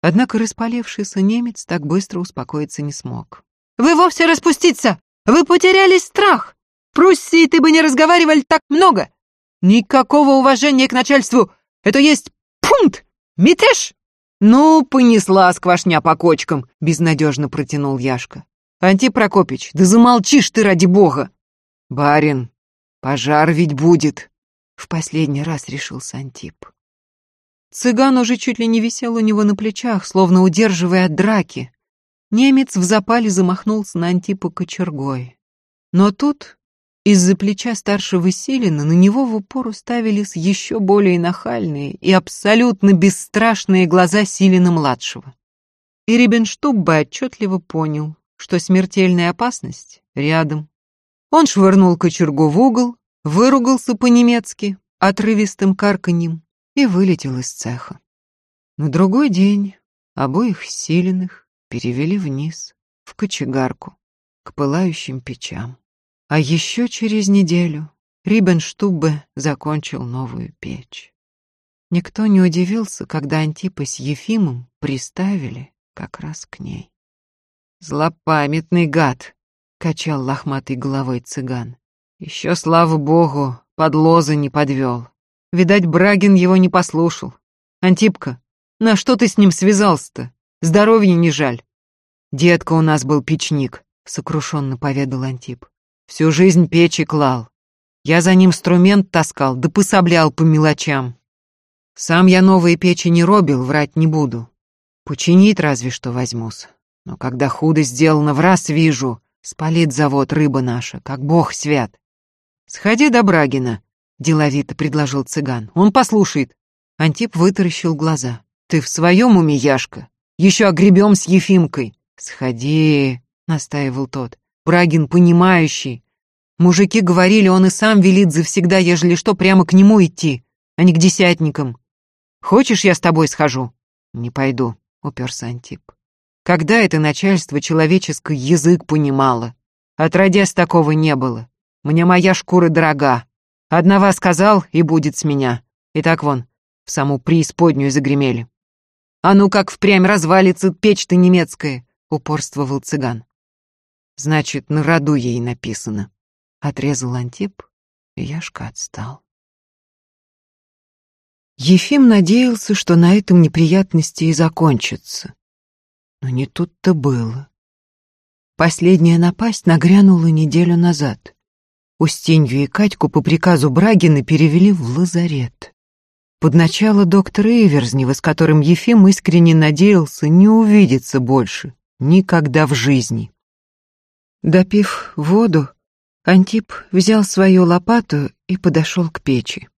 Speaker 1: Однако распалившийся немец так быстро успокоиться не смог. «Вы вовсе распуститься! Вы потеряли страх! Пруссии ты бы не разговаривали так много! Никакого уважения к начальству! Это есть пункт! Мятеж!» «Ну, понесла сквашня по кочкам», — безнадежно протянул Яшка. «Антип Прокопич, да замолчишь ты ради бога!» «Барин, пожар ведь будет!» В последний раз решился Антип. Цыган уже чуть ли не висел у него на плечах, словно удерживая от драки. Немец в запале замахнулся на Антипа кочергой. Но тут из-за плеча старшего Силина на него в упор уставились еще более нахальные и абсолютно бесстрашные глаза Силина-младшего. И Риббенштуб отчетливо понял, что смертельная опасность рядом. Он швырнул кочергу в угол, выругался по-немецки, отрывистым карканьем, и вылетел из цеха. На другой день обоих силенных перевели вниз, в кочегарку, к пылающим печам. А еще через неделю Рибенштубе закончил новую печь. Никто не удивился, когда Антипа с Ефимом приставили как раз к ней. «Злопамятный гад!» — качал лохматой головой цыган. «Еще, слава богу, под лозы не подвел. Видать, Брагин его не послушал. Антипка, на что ты с ним связался-то? Здоровья не жаль. Детка у нас был печник, сокрушенно поведал Антип. Всю жизнь печи клал. Я за ним инструмент таскал, да пособлял по мелочам. Сам я новые печи не робил, врать не буду. Починить разве что возьмусь. Но когда худо сделано, в раз вижу, спалит завод рыба наша, как бог свят. Сходи до Брагина, — деловито предложил цыган. «Он послушает». Антип вытаращил глаза. «Ты в своем уме, Яшка? Еще огребем с Ефимкой». «Сходи», — настаивал тот. «Брагин понимающий. Мужики говорили, он и сам велит завсегда, ежели что, прямо к нему идти, а не к десятникам. Хочешь, я с тобой схожу?» «Не пойду», — уперся Антип. «Когда это начальство человеческий язык понимало? Отродясь такого не было. Мне моя шкура дорога, Одного сказал, и будет с меня. И так вон, в саму преисподнюю загремели. А ну как впрямь развалится печь-то немецкая, упорствовал цыган. Значит, на роду ей написано. Отрезал Антип, и Яшка отстал. Ефим надеялся, что на этом неприятности и закончатся. Но не тут-то было. Последняя напасть нагрянула неделю назад. Устинью и Катьку по приказу Брагина перевели в лазарет. Под начало доктора Эверзнева, с которым Ефим искренне надеялся не увидеться больше, никогда в жизни. Допив воду, Антип взял свою лопату и подошел к печи.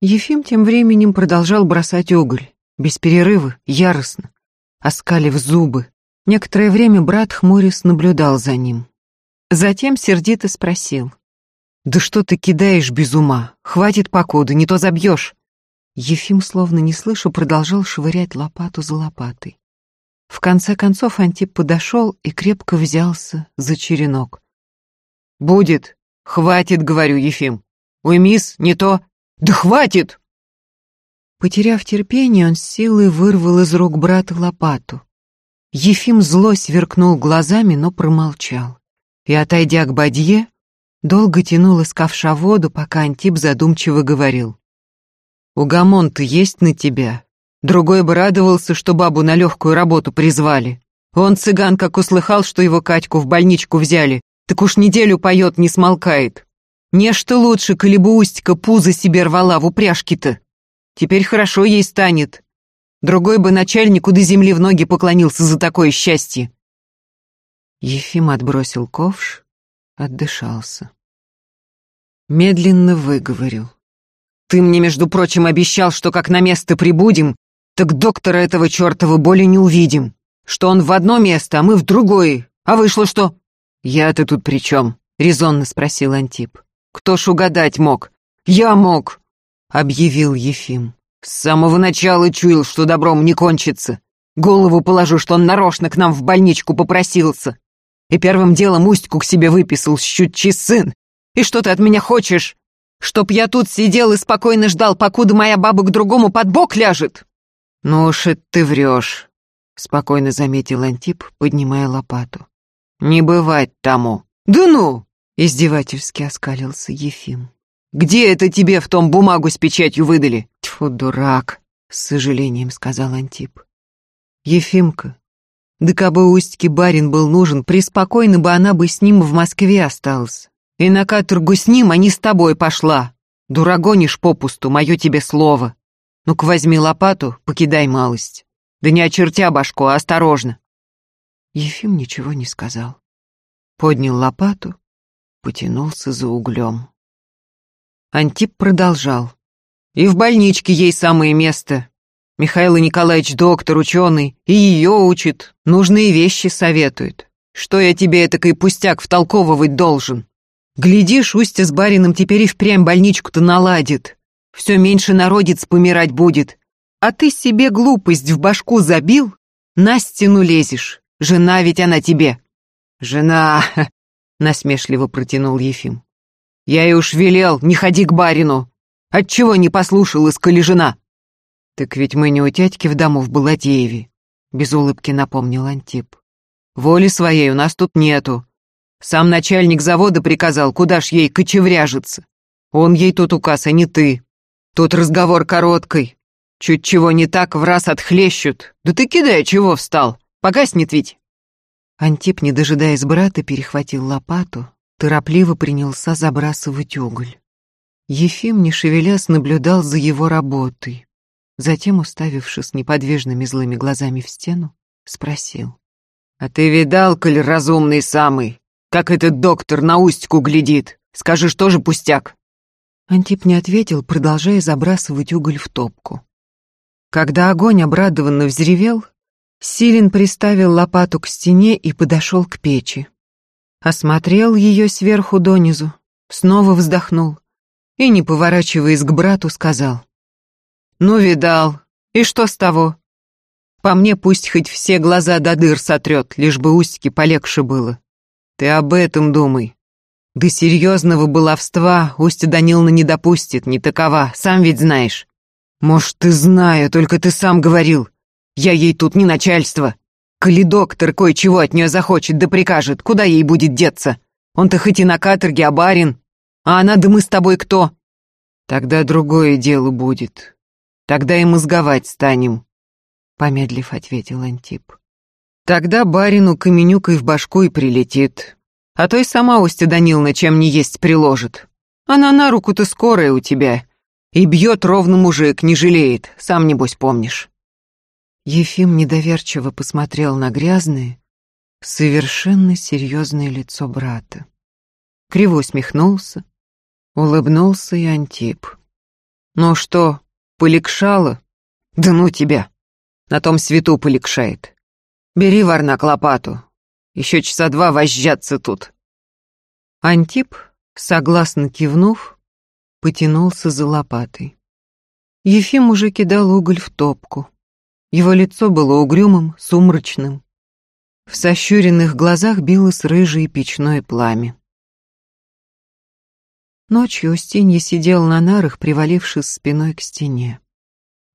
Speaker 1: Ефим тем временем продолжал бросать уголь, без перерыва, яростно, оскалив зубы. Некоторое время брат хмурис наблюдал за ним. Затем сердито спросил. «Да что ты кидаешь без ума? Хватит покода, не то забьешь!» Ефим, словно не слыша, продолжал швырять лопату за лопатой. В конце концов Антип подошел и крепко взялся за черенок. «Будет! Хватит, — говорю, Ефим! Уймись, не то! Да хватит!» Потеряв терпение, он с силой вырвал из рук брата лопату. Ефим зло сверкнул глазами, но промолчал. И, отойдя к бадье, Долго тянул из ковша воду, пока Антип задумчиво говорил. «Угомон-то есть на тебя. Другой бы радовался, что бабу на легкую работу призвали. Он, цыган, как услыхал, что его Катьку в больничку взяли, так уж неделю поет, не смолкает. Нечто лучше, коли бы Устька пузо себе рвала в упряжке-то. Теперь хорошо ей станет. Другой бы начальнику до земли в ноги поклонился за такое счастье». Ефим отбросил ковш, отдышался. Медленно выговорил. «Ты мне, между прочим, обещал, что как на место прибудем, так доктора этого чертова боли не увидим. Что он в одно место, а мы в другое. А вышло что?» «Я-то тут при чем?» — резонно спросил Антип. «Кто ж угадать мог?» «Я мог!» — объявил Ефим. «С самого начала чуял, что добром не кончится. Голову положу, что он нарочно к нам в больничку попросился и первым делом Устьку к себе выписал, щучий сын. И что ты от меня хочешь? Чтоб я тут сидел и спокойно ждал, покуда моя баба к другому под бок ляжет?» «Ну уж и ты врешь», — спокойно заметил Антип, поднимая лопату. «Не бывать тому». «Да ну!» — издевательски оскалился Ефим. «Где это тебе в том бумагу с печатью выдали?» «Тьфу, дурак!» — с сожалением сказал Антип. «Ефимка, да кабы Устьке барин был нужен, преспокойно бы она бы с ним в Москве осталась. И на каторгу с ним, а не с тобой пошла. Дурагонишь попусту, мое тебе слово. Ну-ка возьми лопату, покидай малость. Да не очертя башку, а осторожно. Ефим ничего не сказал. Поднял лопату, потянулся за углем. Антип продолжал. И в больничке ей самое место. Михаил Николаевич доктор, ученый, и ее учит, нужные вещи советует. Что я тебе этакой пустяк втолковывать должен? Глядишь, Устя с барином теперь и впрямь больничку-то наладит. Все меньше народец помирать будет. А ты себе глупость в башку забил, на стену лезешь. Жена ведь она тебе. Жена, [LAUGHS] насмешливо протянул Ефим. Я и уж велел, не ходи к барину. Отчего не послушал, искали жена? Так ведь мы не у тятьки в дому в Балатееве, без улыбки напомнил Антип. Воли своей у нас тут нету. Сам начальник завода приказал, куда ж ей кочевряжиться. Он ей тут указ, а не ты. Тут разговор короткий. Чуть чего не так, в раз отхлещут. Да ты кидай, чего встал? Погаснет ведь. Антип, не дожидаясь брата, перехватил лопату, торопливо принялся забрасывать уголь. Ефим, не шевелясь, наблюдал за его работой. Затем, уставившись неподвижными злыми глазами в стену, спросил. «А ты видал, коль разумный самый, как этот доктор на устьку глядит? Скажешь, тоже пустяк?» Антип не ответил, продолжая забрасывать уголь в топку. Когда огонь обрадованно взревел, Силин приставил лопату к стене и подошел к печи. Осмотрел ее сверху донизу, снова вздохнул и, не поворачиваясь к брату, сказал. «Ну, видал. И что с того? По мне пусть хоть все глаза до дыр сотрет, лишь бы устики полегче было. Ты об этом думай. Да серьезного баловства Устья Даниловна не допустит, не такова, сам ведь знаешь. Может, ты знаю, только ты сам говорил. Я ей тут не начальство. Коли доктор кое-чего от нее захочет да прикажет, куда ей будет деться? Он-то хоть и на каторге, а барин. А она да мы с тобой кто? Тогда другое дело будет. Тогда и мозговать станем, помедлив ответил Антип. Тогда барину каменюкой в башку и прилетит. А то и сама Устья Даниловна чем не есть приложит. Она на руку-то скорая у тебя. И бьет ровно мужик, не жалеет, сам небось помнишь. Ефим недоверчиво посмотрел на грязное, совершенно серьезное лицо брата. Криво усмехнулся, улыбнулся и Антип. «Ну что, полегшало? Да ну тебя! На том свету полегшает. Бери, варнак, лопату, еще часа два возжаться тут. Антип, согласно кивнув, потянулся за лопатой. Ефим уже кидал уголь в топку. Его лицо было угрюмым, сумрачным. В сощуренных глазах билось рыжее печное пламя. Ночью Устинья сидел на нарах, привалившись спиной к стене.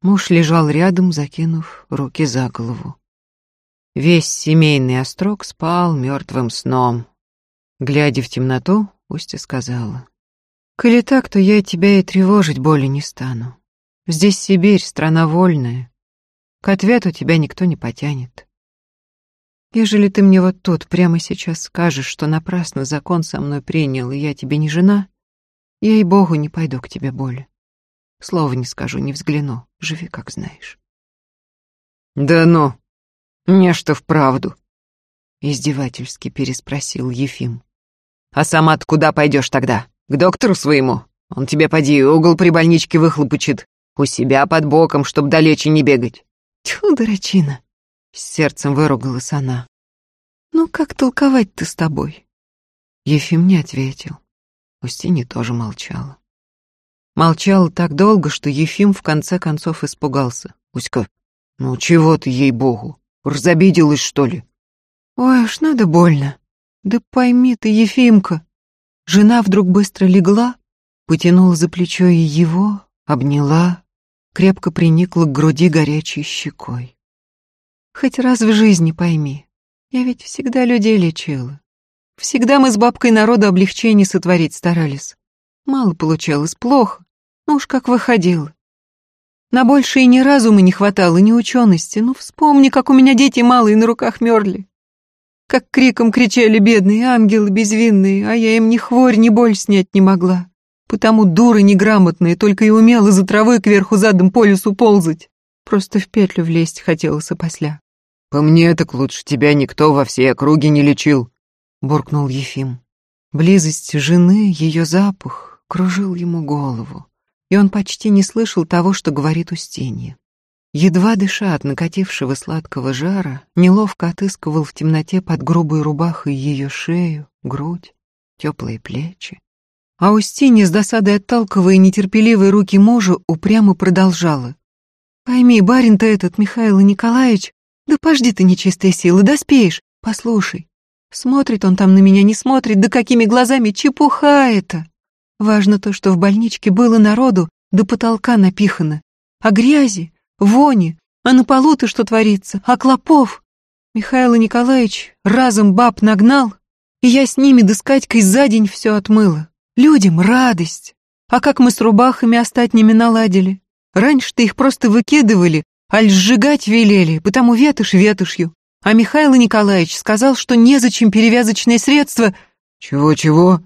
Speaker 1: Муж лежал рядом, закинув руки за голову. Весь семейный острог спал мертвым сном. Глядя в темноту, Устя сказала. «Коли так, то я тебя и тревожить более не стану. Здесь Сибирь, страна вольная. К ответу тебя никто не потянет. Ежели ты мне вот тут прямо сейчас скажешь, что напрасно закон со мной принял, и я тебе не жена, я и богу не пойду к тебе более. Слова не скажу, не взгляну, живи как знаешь». «Да ну!» «Нечто вправду», — издевательски переспросил Ефим. «А сама ты куда пойдешь тогда? К доктору своему? Он тебе, поди, угол при больничке выхлопочет. У себя под боком, чтоб далече не бегать».
Speaker 2: «Тьфу, дурачина!» — с сердцем выругалась она. «Ну как толковать-то с тобой?» Ефим не ответил. Устинья тоже молчала. Молчала так долго, что Ефим в конце концов испугался.
Speaker 1: «Уська, ну чего ты, ей-богу? Разобиделась, что ли?
Speaker 2: Ой, уж надо больно. Да пойми ты, Ефимка. Жена вдруг быстро легла, потянула за плечо и его, обняла, крепко приникла к груди горячей щекой. Хоть раз в жизни пойми, я ведь всегда людей лечила. Всегда мы с бабкой народу облегчение сотворить старались. Мало получалось, плохо, ну уж как выходило. На большее ни разума не хватало, ни учености. Ну, вспомни, как у меня дети малые на руках мерли. Как криком кричали бедные ангелы безвинные, а я им ни хворь, ни боль снять не могла. Потому дура неграмотная только и умела за травой кверху задом по лесу ползать. Просто в петлю влезть хотелось опосля.
Speaker 1: «По мне так лучше тебя никто во всей округе не лечил», —
Speaker 2: буркнул Ефим. Близость жены, ее запах кружил ему голову, и он почти не слышал того, что говорит Устинья. Едва дыша от накатившего сладкого жара, неловко отыскивал в темноте под грубой рубахой ее шею, грудь, теплые плечи. А Устинья, с досадой отталкивая нетерпеливые руки мужа, упрямо продолжала. Пойми, барин-то этот, Михаил Николаевич, да пожди ты, нечистая сила, доспеешь. Послушай, смотрит он там на меня, не смотрит, да какими глазами, чепуха это. Важно то, что в больничке было народу, до потолка напихано. А грязи, вони, а на полу-то что творится, а клопов. Михаил Николаевич разом баб нагнал, и я с ними да с Катькой за день все отмыла. Людям радость. А как мы с рубахами остатними наладили? Раньше-то их просто выкидывали, аль сжигать велели, потому ветошь ветошью. А Михаил Николаевич сказал, что незачем перевязочные средства...
Speaker 1: Чего-чего?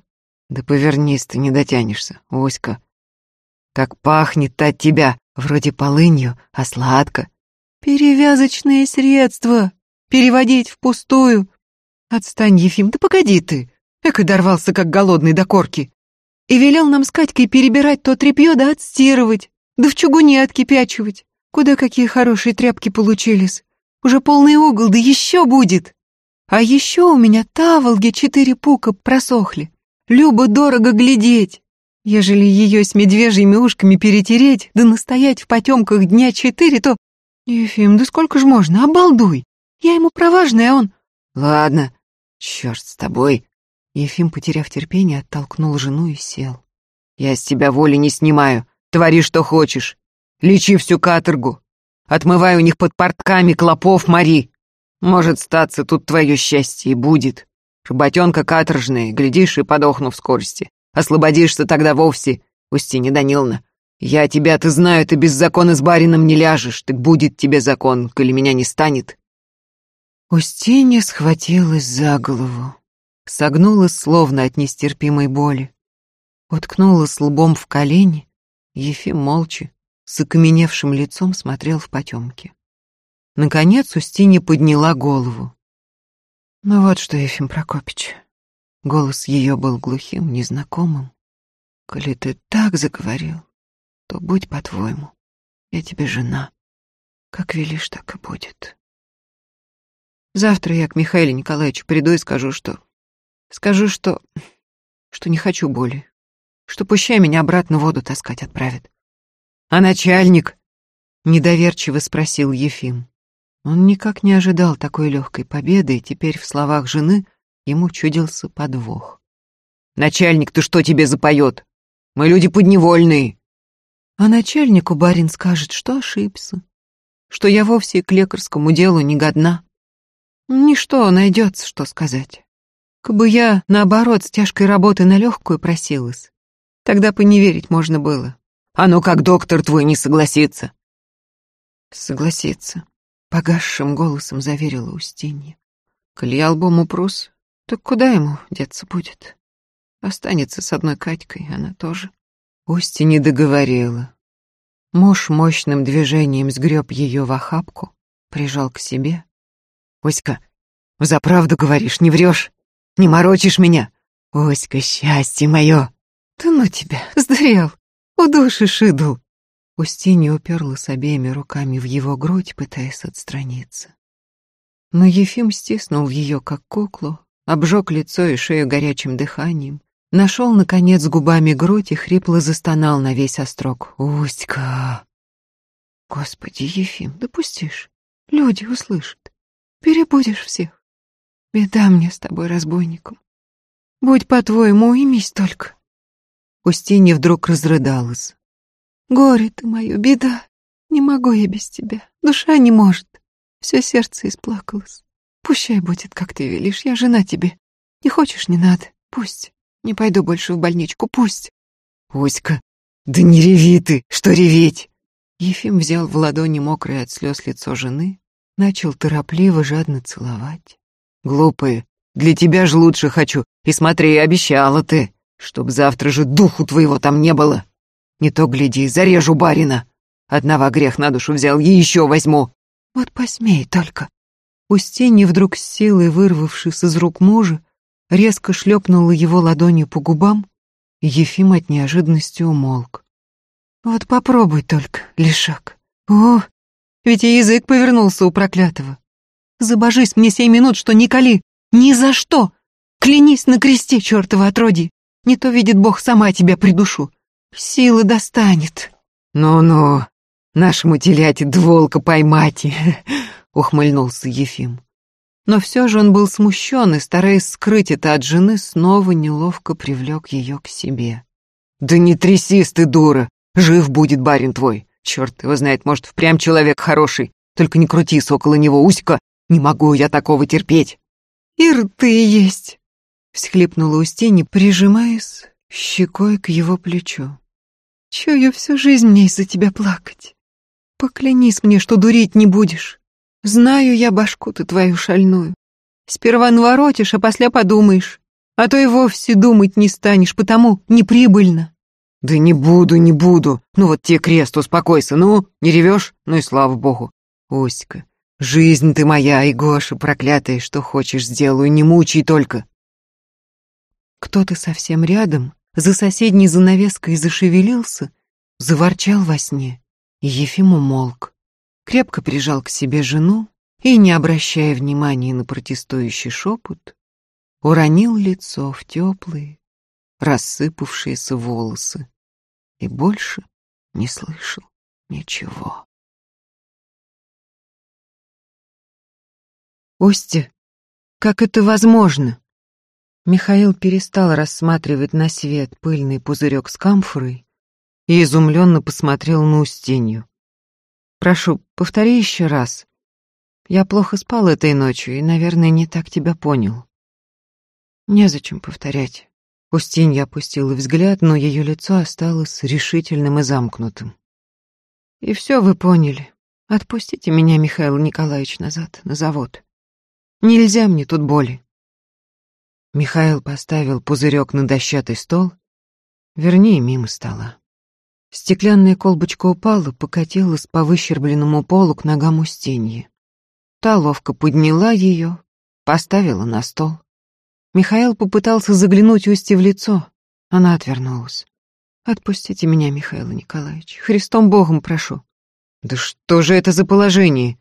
Speaker 1: Да повернись ты, не дотянешься, Оська. Как пахнет-то от тебя, вроде полынью, а сладко.
Speaker 2: Перевязочные средства. Переводить впустую. Отстань, Ефим, да погоди ты. Эк и дорвался, как голодный до корки. И велел нам с Катькой перебирать то тряпье да отстирывать. Да в чугуне откипячивать. Куда какие хорошие тряпки получились. Уже полный угол, да еще будет. А еще у меня таволги четыре пука просохли. Любо дорого глядеть. Ежели ее с медвежьими ушками перетереть, да настоять в потемках дня четыре, то... Ефим, да сколько ж можно, обалдуй. Я ему проважный, а он...
Speaker 1: Ладно, черт с тобой.
Speaker 2: Ефим, потеряв терпение, оттолкнул жену и сел.
Speaker 1: Я с тебя воли не снимаю. Твори, что хочешь. Лечи всю каторгу. Отмывай у них под портками клопов мори. Может, статься тут твое счастье и будет. Работенка каторжная, глядишь и подохну в скорости. Освободишься тогда вовсе, Устинья Даниловна. Я тебя, ты знаю, ты без закона с барином не ляжешь, так будет тебе закон, коли меня не станет.
Speaker 2: Устинья схватилась за голову, согнулась словно от нестерпимой боли, уткнулась лбом в колени Ефим молча, с окаменевшим лицом смотрел в потемки. Наконец Устинья подняла голову. «Ну вот что, Ефим Прокопич». Голос ее был глухим, незнакомым. «Коли ты так заговорил, то будь по-твоему. Я тебе жена. Как велишь, так и будет. Завтра я к Михаилу Николаевичу приду и скажу, что... Скажу, что... Что не хочу боли что пущай меня обратно в воду таскать отправит. А начальник? Недоверчиво спросил Ефим. Он никак не ожидал такой легкой победы, и теперь в словах жены ему чудился подвох. «Начальник, ты что тебе запоет? Мы люди подневольные». А начальнику барин скажет, что ошибся, что я вовсе к лекарскому делу не годна. Ничто найдется, что сказать. Кабы я, наоборот, с тяжкой работы на легкую просилась, Тогда поневерить можно было. А ну как доктор твой не согласится? Согласится, погасшим голосом заверила Устинья. Коли я лбом упрусь, так куда ему деться будет? Останется с одной Катькой, она тоже. Устья не договорила. Муж мощным движением сгреб ее в охапку, прижал к себе. «Оська, за правду говоришь, не врешь? Не морочишь меня? Оська, счастье мое!» «Да ну тебя, сдурел! Удушишь, идол!» Устинья уперлась обеими руками в его грудь, пытаясь отстраниться. Но Ефим стиснул ее, как куклу, обжег лицо и шею горячим дыханием, нашел, наконец, губами грудь и хрипло застонал на весь острог. «Устька!» «Господи, Ефим, допустишь? Люди услышат. Перебудешь всех. Беда мне с тобой, разбойником. Будь по-твоему, уймись только. Устинья вдруг разрыдалась. «Горе ты мое, беда. Не могу я без тебя. Душа не может. Все сердце исплакалось. Пущай будет, как ты велишь. Я жена тебе. Не хочешь, не надо. Пусть. Не пойду больше в больничку. Пусть».
Speaker 1: «Оська, да не реви ты. Что реветь?»
Speaker 2: Ефим взял в ладони мокрое от слез лицо жены, начал торопливо, жадно целовать.
Speaker 1: «Глупые, для тебя ж лучше хочу. И смотри, обещала ты. Чтоб завтра же духу твоего там не было. Не то, гляди, зарежу барина. Одного грех на душу взял, и еще возьму.
Speaker 2: Вот посмей только. Устинья вдруг с силой вырвавшись из рук мужа, резко шлепнула его ладонью по губам, и Ефим от неожиданности умолк. Вот попробуй только, лишак. О, ведь и язык повернулся у проклятого. Забожись мне семь минут, что Николи, ни за что. Клянись на кресте, чертова отродье. Не то, видит Бог, сама тебя придушу. Силы достанет.
Speaker 1: Ну-ну, нашему теляте дволка поймать, ухмыльнулся Ефим.
Speaker 2: Но все же он был смущен и, стараясь скрыть это от жены, снова неловко привлек ее к себе.
Speaker 1: «Да не трясись ты, дура! Жив будет барин твой! Черт его знает, может, впрямь человек хороший. Только не крутись около него, Уська! Не могу я такого терпеть!»
Speaker 2: «И рты есть!» — всхлипнула Устинья, прижимаясь щекой к его плечу. «Чую всю жизнь мне из-за тебя плакать. Поклянись мне, что дурить не будешь. Знаю я башку ты твою шальную. Сперва наворотишь, а после подумаешь. А то и вовсе думать не станешь, потому неприбыльно.
Speaker 1: Да не буду, не буду. Ну вот тебе крест, успокойся, ну, не ревешь? Ну и слава богу. Оська, жизнь ты моя, и Гоша проклятая, что хочешь сделаю, не мучай только.
Speaker 2: Кто-то совсем рядом, за соседней занавеской зашевелился, заворчал во сне, Ефим умолк крепко прижал к себе жену и, не обращая внимания на протестующий шепот, уронил лицо в теплые, рассыпавшиеся волосы и больше не слышал ничего. «Остя, как это возможно?» Михаил перестал рассматривать на свет пыльный пузырек с камфорой и изумленно посмотрел на Устинью. Прошу, повтори еще раз. Я плохо спал этой ночью и, наверное, не так тебя понял. Незачем повторять. Устинья опустила взгляд, но ее лицо осталось решительным и замкнутым. И все вы поняли. Отпустите меня, Михаил Николаевич, назад, на завод. Нельзя мне тут боли. Михаил поставил пузырек на дощатый стол, вернее, мимо стола. Стеклянная колбочка упала, покатилась по выщербленному полу к ногам Устиньи. Та ловко подняла ее, поставила на стол. Михаил попытался заглянуть Усти в лицо. Она отвернулась. «Отпустите меня, Михаил Николаевич. Христом Богом прошу».
Speaker 1: «Да что же это за положение?»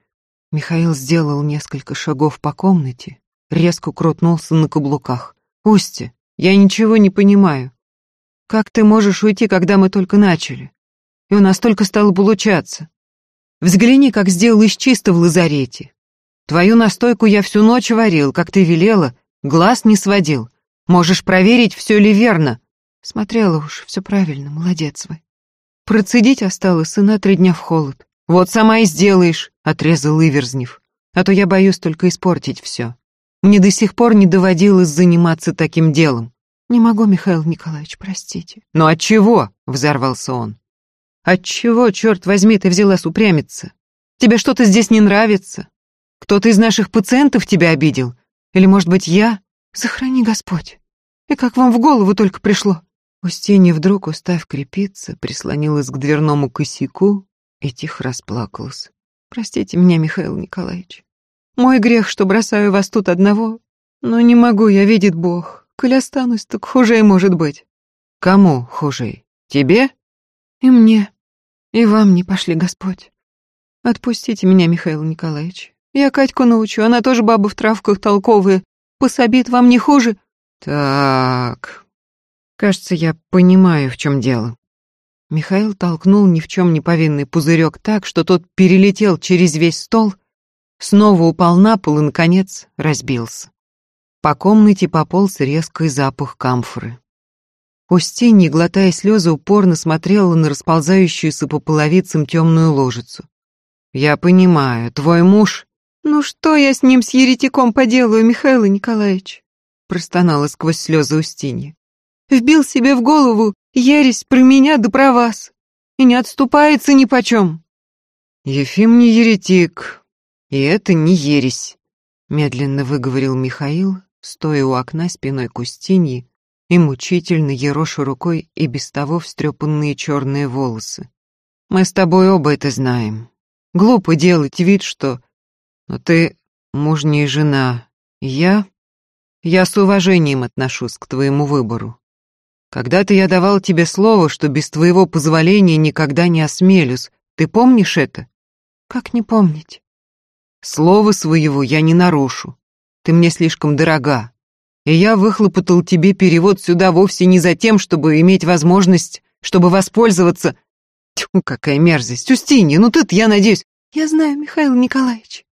Speaker 2: Михаил сделал несколько шагов по комнате, резко крутнулся на каблуках. «Устья, я ничего не понимаю. Как ты можешь уйти, когда мы только начали? И у нас только стало получаться. Взгляни, как сделал из чисто в лазарете. Твою настойку я всю ночь варил, как ты велела, глаз не сводил. Можешь проверить, все ли верно. Смотрела уж, все правильно, молодец вы. Процедить осталось и на три дня в холод. Вот сама и сделаешь, отрезал Иверзнев. А то я боюсь только испортить все. Мне до сих пор не доводилось заниматься таким делом. «Не могу, Михаил Николаевич, простите».
Speaker 1: «Но от чего?» — взорвался он.
Speaker 2: «От чего, черт возьми, ты взялась упрямиться? Тебе что-то здесь не нравится? Кто-то из наших пациентов тебя обидел? Или, может быть, я? Сохрани Господь. И как вам в голову только пришло?» Устинья вдруг, устав крепиться, прислонилась к дверному косяку и тихо расплакалась. «Простите меня, Михаил Николаевич. Мой грех, что бросаю вас тут одного, но не могу, я видит Бог. Коль останусь, так хуже может быть.
Speaker 1: Кому хуже? Тебе?
Speaker 2: И мне. И вам не пошли, Господь. Отпустите меня, Михаил Николаевич. Я Катьку научу, она тоже баба в травках толковая. Пособит вам не хуже.
Speaker 1: Так. Кажется, я понимаю, в чем дело.
Speaker 2: Михаил толкнул ни в чем не повинный пузырек так, что тот перелетел через весь стол, снова упал на пол и, наконец, разбился. По комнате пополз резкий запах камфоры. Устинья, глотая слезы, упорно смотрела на расползающуюся по половицам темную ложицу.
Speaker 1: «Я понимаю, твой муж...»
Speaker 2: «Ну что я с ним, с еретиком, поделаю, Михаил Николаевич?» простонала сквозь слезы Устинья. «Вбил себе в голову ересь про меня да про вас, и не отступается ни почем».
Speaker 1: «Ефим не еретик, и это не ересь», — медленно выговорил Михаил, стоя у окна спиной к Устиньи
Speaker 2: и мучительно ероша рукой и без того встрепанные черные волосы. «Мы с тобой оба это знаем. Глупо делать вид, что... Но ты мужняя жена, я... Я с уважением отношусь к твоему выбору. Когда-то я давал тебе слово, что без твоего позволения никогда не осмелюсь. Ты помнишь это?
Speaker 1: Как не помнить?
Speaker 2: Слово своего я не нарушу. Ты мне слишком дорога. И я выхлопотал тебе перевод сюда вовсе не за тем, чтобы иметь возможность, чтобы воспользоваться... Тьфу, какая мерзость. Устинья, ну ты-то, я надеюсь...
Speaker 1: Я знаю, Михаил Николаевич.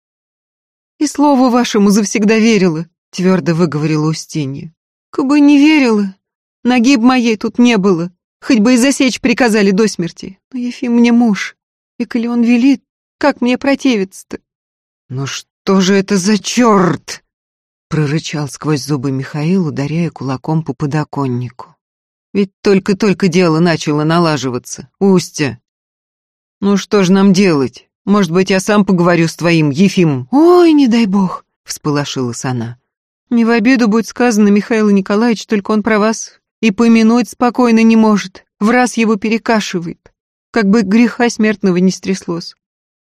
Speaker 1: И слову вашему завсегда верила, твердо выговорила Устинья. Кабы не верила, ноги б моей тут не было, хоть бы и засечь приказали до смерти. Но Ефим мне муж, и коли он велит, как мне противиться-то?
Speaker 2: Ну что же это за черт? прорычал сквозь зубы Михаил, ударяя кулаком по подоконнику. Ведь только-только дело начало налаживаться. Устя. Ну что ж нам делать? Может быть, я сам поговорю с твоим Ефимом?
Speaker 1: Ой, не дай бог, всполошилась она.
Speaker 2: Не в обиду будет сказано, Михаил Николаевич, только он про вас и помянуть спокойно не может. В раз его перекашивает. Как бы греха смертного не стряслось.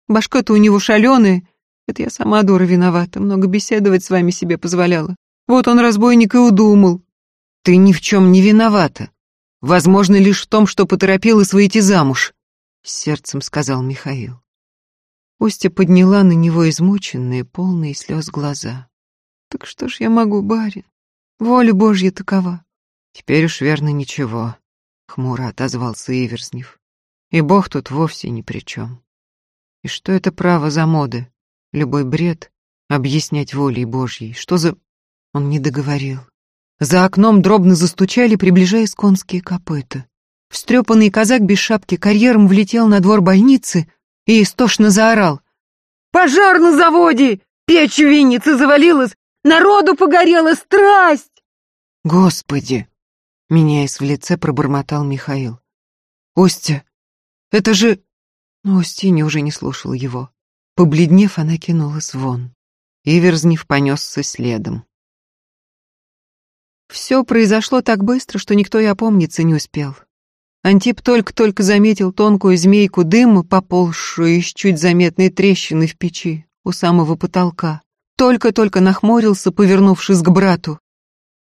Speaker 2: Башка-то у него шаленая, это я сама дура виновата, много беседовать с вами себе позволяла. Вот он, разбойник, и удумал. Ты ни в чем не виновата. Возможно, лишь в том, что поторопилась выйти замуж, — сердцем сказал Михаил. Устя подняла на него измученные, полные слез глаза.
Speaker 1: Так что ж я могу, барин? Воля Божья такова.
Speaker 2: Теперь уж верно ничего, — хмуро отозвался Иверзнев. И Бог тут вовсе ни при чем. И что это право за моды? Любой бред объяснять волей Божьей. Что за... Он не договорил. За окном дробно застучали, приближаясь конские копыта. Встрепанный казак без шапки карьером влетел на двор больницы и истошно заорал.
Speaker 3: «Пожар на заводе! Печь в завалилась! Народу погорела страсть!»
Speaker 2: «Господи!» — меняясь в лице, пробормотал Михаил. «Устя, это же...» Но Устинья уже не слушала его. Побледнев, она кинулась вон. Иверзнев понесся следом. Все произошло так быстро, что никто и опомниться не успел. Антип только-только заметил тонкую змейку дыма, поползшую из чуть заметной трещины в печи у самого потолка. Только-только нахмурился, повернувшись к брату.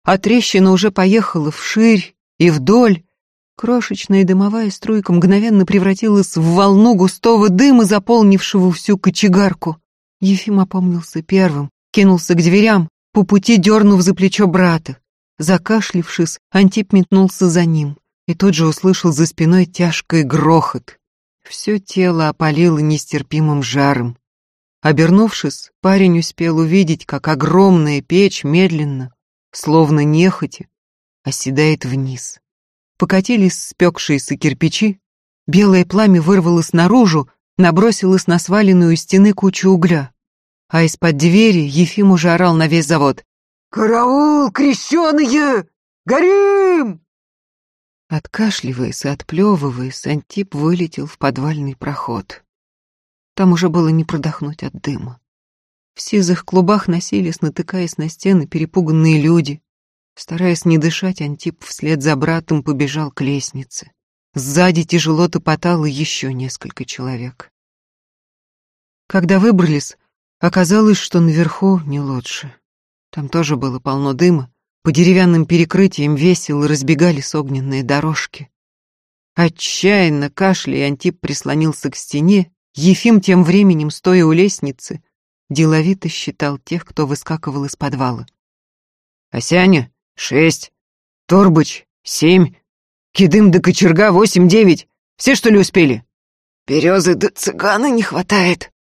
Speaker 2: А трещина уже поехала вширь и вдоль, Крошечная дымовая струйка мгновенно превратилась в волну густого дыма, заполнившего всю кочегарку. Ефим опомнился первым, кинулся к дверям, по пути дернув за плечо брата. Закашлившись, Антип метнулся за ним и тут же услышал за спиной тяжкий грохот. Все тело опалило нестерпимым жаром. Обернувшись, парень успел увидеть, как огромная печь медленно, словно нехотя, оседает вниз. Покатились спекшиеся кирпичи, белое пламя вырвалось наружу, набросилось на сваленную стены кучу угля. А из-под двери Ефим уже орал на весь завод.
Speaker 3: «Караул, крещеные! Горим!»
Speaker 2: Откашливаясь и отплевываясь, Антип вылетел в подвальный проход. Там уже было не продохнуть от дыма. В сизых клубах носились, натыкаясь на стены, перепуганные люди. Стараясь не дышать, Антип вслед за братом побежал к лестнице. Сзади тяжело топотало еще несколько человек. Когда выбрались, оказалось, что наверху не лучше. Там тоже было полно дыма, по деревянным перекрытиям весело разбегались огненные дорожки. Отчаянно кашляя, Антип прислонился к стене, Ефим тем временем, стоя у лестницы, деловито считал тех, кто выскакивал из подвала. «Осяня, Шесть. Торбыч. Семь. Кидым да кочерга. Восемь-девять. Все, что ли, успели?
Speaker 3: Березы да цыгана не хватает.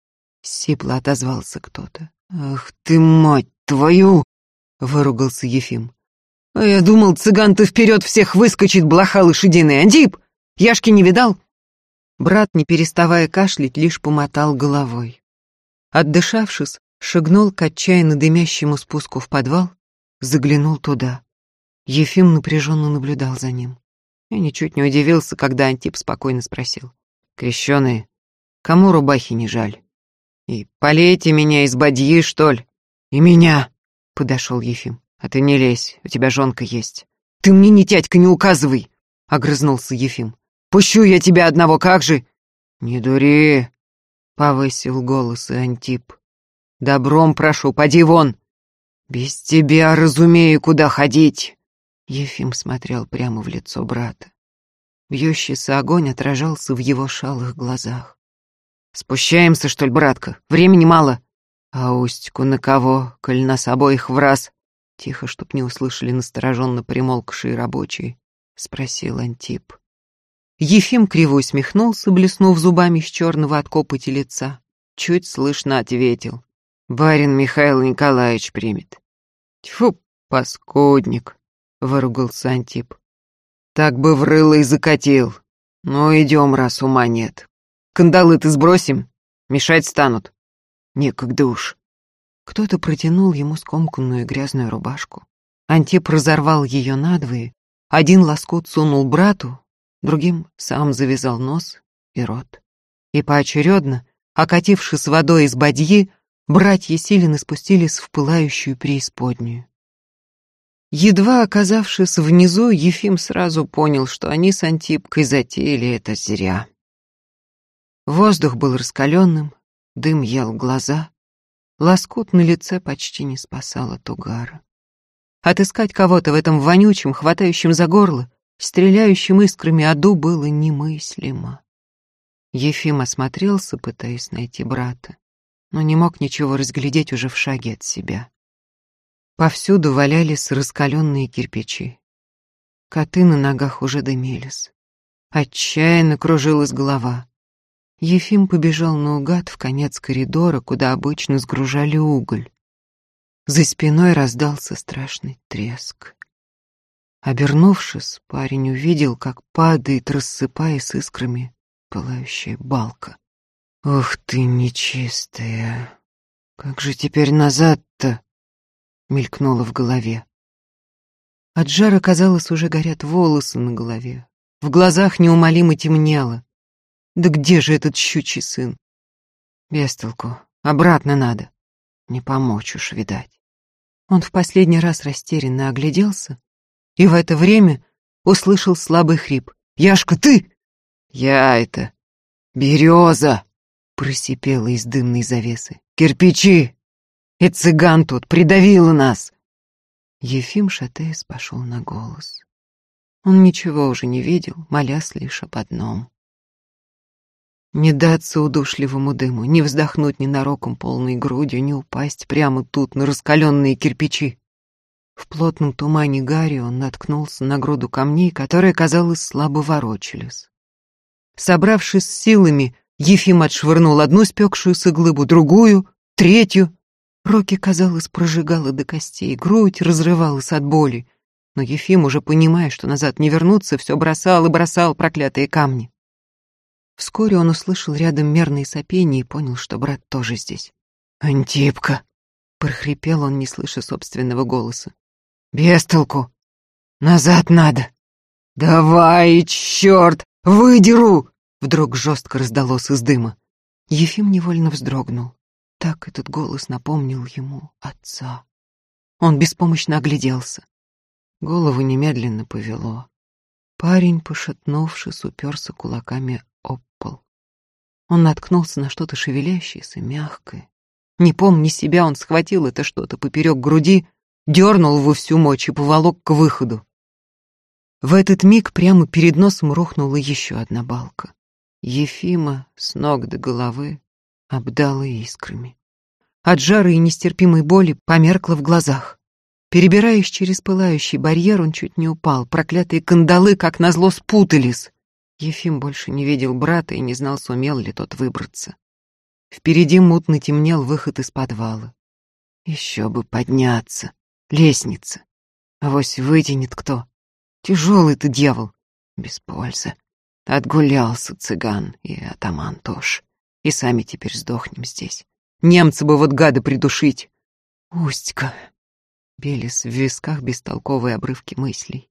Speaker 2: Сипло отозвался кто-то. Ах ты, мать твою! Выругался Ефим. А я думал, цыган-то вперед всех выскочит, блоха лошадиный. Антип! Яшки не видал? Брат, не переставая кашлять, лишь помотал головой. Отдышавшись, шагнул к отчаянно дымящему спуску в подвал, заглянул туда. Ефим напряженно наблюдал за ним. Я ничуть не удивился, когда Антип спокойно спросил. «Крещеные, кому рубахи не жаль? И полейте меня из бадьи, что ли?» «И меня!» — подошел Ефим. «А ты не лезь, у тебя жонка есть. Ты мне не тятька, не указывай, огрызнулся Ефим. Пущу я тебя одного, как же? Не дури, повысил голос и Антип. Добром прошу, поди вон. Без тебя разумею, куда ходить. Ефим смотрел прямо в лицо брата. Бьющийся огонь отражался в его шалых глазах. «Спущаемся, что ли, братка? Времени мало!» «А устьку на кого, коль нас обоих в раз?» Тихо, чтоб не услышали настороженно примолкшие рабочие, — спросил Антип. Ефим криво усмехнулся, блеснув зубами с черного от копоти лица. Чуть слышно ответил. «Барин Михаил Николаевич примет». «Тьфу, паскудник!» — выругался Антип. «Так бы врыло и закатил. Ну, идем, раз ума нет. Кандалы ты сбросим, мешать станут. Некогда уж». Кто-то протянул ему скомканную грязную рубашку. Антип разорвал ее надвое, один лоскут сунул брату, другим сам завязал нос и рот. И поочередно, окатившись водой из бадьи, братья Силины спустились в пылающую преисподнюю. Едва оказавшись внизу, Ефим сразу понял, что они с Антипкой затеяли это зря. Воздух был раскаленным, дым ел глаза, Лоскут на лице почти не спасал от угара. Отыскать кого-то в этом вонючем, хватающем за горло, стреляющем искрами аду было немыслимо. Ефим осмотрелся, пытаясь найти брата, но не мог ничего разглядеть уже в шаге от себя. Повсюду валялись раскаленные кирпичи. Коты на ногах уже дымились. Отчаянно кружилась голова. Ефим побежал наугад в конец коридора, куда обычно сгружали уголь. За спиной раздался страшный треск. Обернувшись, парень увидел, как падает, рассыпаясь искрами, пылающая балка. «Ух ты, нечистая! Как же теперь назад-то?» — мелькнуло в голове. От жара, казалось, уже горят волосы на голове. В глазах неумолимо темнело. Да где же этот щучий сын? Без толку. Обратно надо. Не помочь уж, видать. Он в последний раз растерянно огляделся и в это время услышал слабый хрип. «Яшка, ты!» «Я это... Береза!» просипела из дымной завесы. «Кирпичи! И цыган тут придавила нас!» Ефим, шатаясь, пошел на голос. Он ничего уже не видел, молясь лишь об одном. Не даться удушливому дыму, не вздохнуть ненароком полной грудью, не упасть прямо тут, на раскаленные кирпичи. В плотном тумане Гарри он наткнулся на груду камней, которые, казалось, слабо ворочались. Собравшись с силами, Ефим отшвырнул одну спекшуюся глыбу, другую, третью. Руки, казалось, прожигало до костей, грудь разрывалась от боли. Но Ефим, уже понимая, что назад не вернуться, все бросал и бросал проклятые камни. Вскоре он услышал рядом мерные сопения и понял, что брат тоже здесь. «Антипка!» — прохрипел он, не слыша собственного голоса. «Бестолку! Назад надо!» «Давай, черт! Выдеру!» Вдруг жестко раздалось из дыма. Ефим невольно вздрогнул. Так этот голос напомнил ему отца. Он беспомощно огляделся. Голову немедленно повело. Парень, пошатнувшись, уперся кулаками об пол. Он наткнулся на что-то шевелящееся, мягкое. Не помня себя, он схватил это что-то поперек груди, дернул во всю мочь и поволок к выходу. В этот миг прямо перед носом рухнула еще одна балка. Ефима с ног до головы обдала искрами. От жары и нестерпимой боли померкла в глазах. Перебираясь через пылающий барьер, он чуть не упал. Проклятые кандалы, как назло, спутались. Ефим больше не видел брата и не знал, сумел ли тот выбраться. Впереди мутно темнел выход из подвала. Еще бы подняться. Лестница. Авось вытянет кто. Тяжелый ты дьявол. Без пользы. Отгулялся цыган и атаман тоже. И сами теперь сдохнем здесь. Немцы бы вот гады придушить. Устька. Белис в висках бестолковые обрывки мыслей.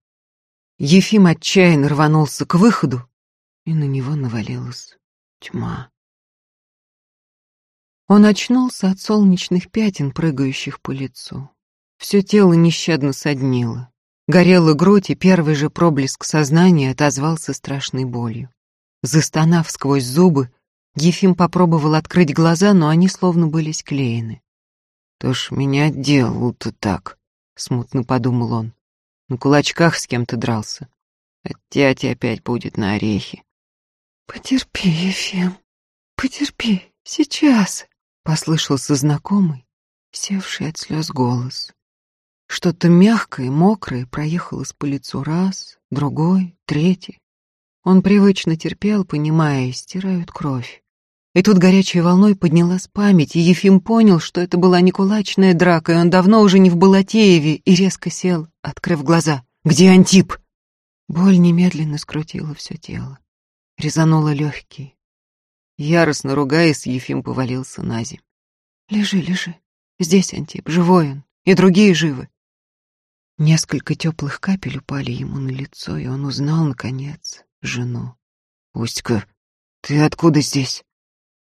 Speaker 2: Ефим отчаянно рванулся к выходу, и на него навалилась тьма. Он очнулся от солнечных пятен, прыгающих по лицу. Все тело нещадно соднило. Горела грудь, и первый же проблеск сознания отозвался страшной болью. Застонав сквозь зубы, Ефим попробовал открыть глаза, но они словно были склеены.
Speaker 1: «То ж меня делал-то так», — смутно подумал он. «На кулачках с кем-то дрался. Тятя опять будет на орехи».
Speaker 2: «Потерпи, Ефим, потерпи, сейчас», — послышался знакомый, севший от слез голос. Что-то мягкое, мокрое проехалось по лицу раз, другой, третий. Он привычно терпел, понимая, стирают кровь. И тут горячей волной поднялась память, и Ефим понял, что это была не кулачная драка, и он давно уже не в Балатееве, и резко сел, открыв глаза. «Где Антип?» Боль немедленно скрутила все тело. Резанула легкие. Яростно ругаясь, Ефим повалился на землю. «Лежи, лежи. Здесь Антип, живой он, и другие живы». Несколько теплых капель упали ему на лицо, и он узнал, наконец, жену. «Устька, ты откуда здесь?»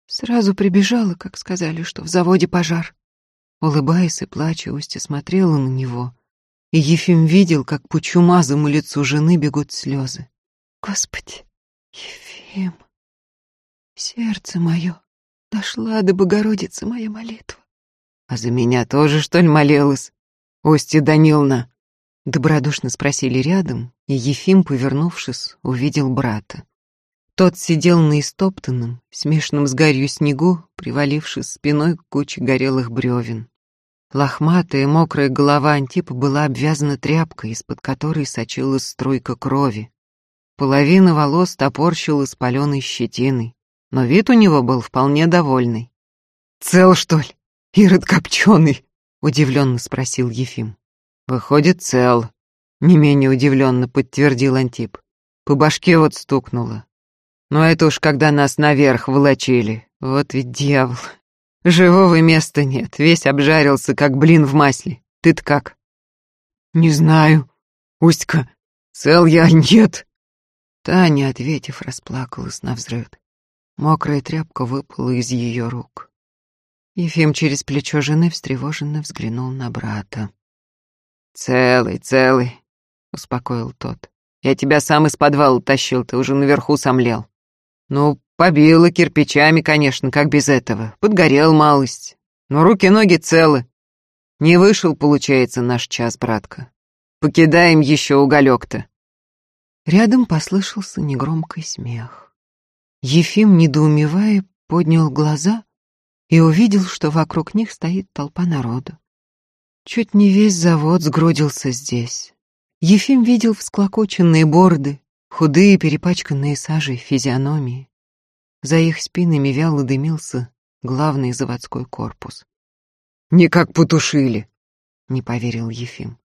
Speaker 2: Сразу прибежала, как сказали, что в заводе пожар. Улыбаясь и плача, Устья смотрела на него, и Ефим видел, как по чумазому лицу жены бегут слезы. «Господи, Ефим, сердце мое, дошла до Богородицы моя молитва».
Speaker 1: «А за меня тоже, что ли, молилась? Устья Даниловна?»
Speaker 2: Добродушно спросили рядом, и Ефим, повернувшись, увидел брата. Тот сидел на истоптанном, смешанном с гарью снегу, привалившись спиной к куче горелых бревен. Лохматая, мокрая голова Антипа была обвязана тряпкой, из-под которой сочилась струйка крови. Половина волос топорщилась паленой щетиной, но вид у него был вполне довольный. «Цел, что ли? Ирод копченый?» — удивленно спросил Ефим.
Speaker 1: Выходит, цел. Не менее удивленно подтвердил Антип. По башке вот стукнуло. Но это уж когда нас наверх волочили. Вот ведь дьявол. Живого места нет, весь обжарился, как блин в масле. Ты-то как?
Speaker 2: Не знаю. Устька, цел я, нет. Таня, ответив, расплакалась на взрыв. Мокрая тряпка выпала из ее рук. Ефим через плечо жены встревоженно взглянул на брата.
Speaker 1: «Целый, целый», — успокоил тот. «Я тебя сам из подвала тащил, ты уже наверху сомлел. Ну, побило кирпичами, конечно, как без этого. Подгорел малость. Но руки-ноги целы. Не вышел, получается, наш час, братка. Покидаем еще уголек-то».
Speaker 2: Рядом послышался негромкий смех. Ефим, недоумевая, поднял глаза и увидел, что вокруг них стоит толпа народу. Чуть не весь завод сгрудился здесь. Ефим видел всклокоченные борды, худые, перепачканные сажей физиономии. За их спинами вяло дымился главный заводской корпус.
Speaker 1: «Никак потушили», —
Speaker 2: не поверил Ефим.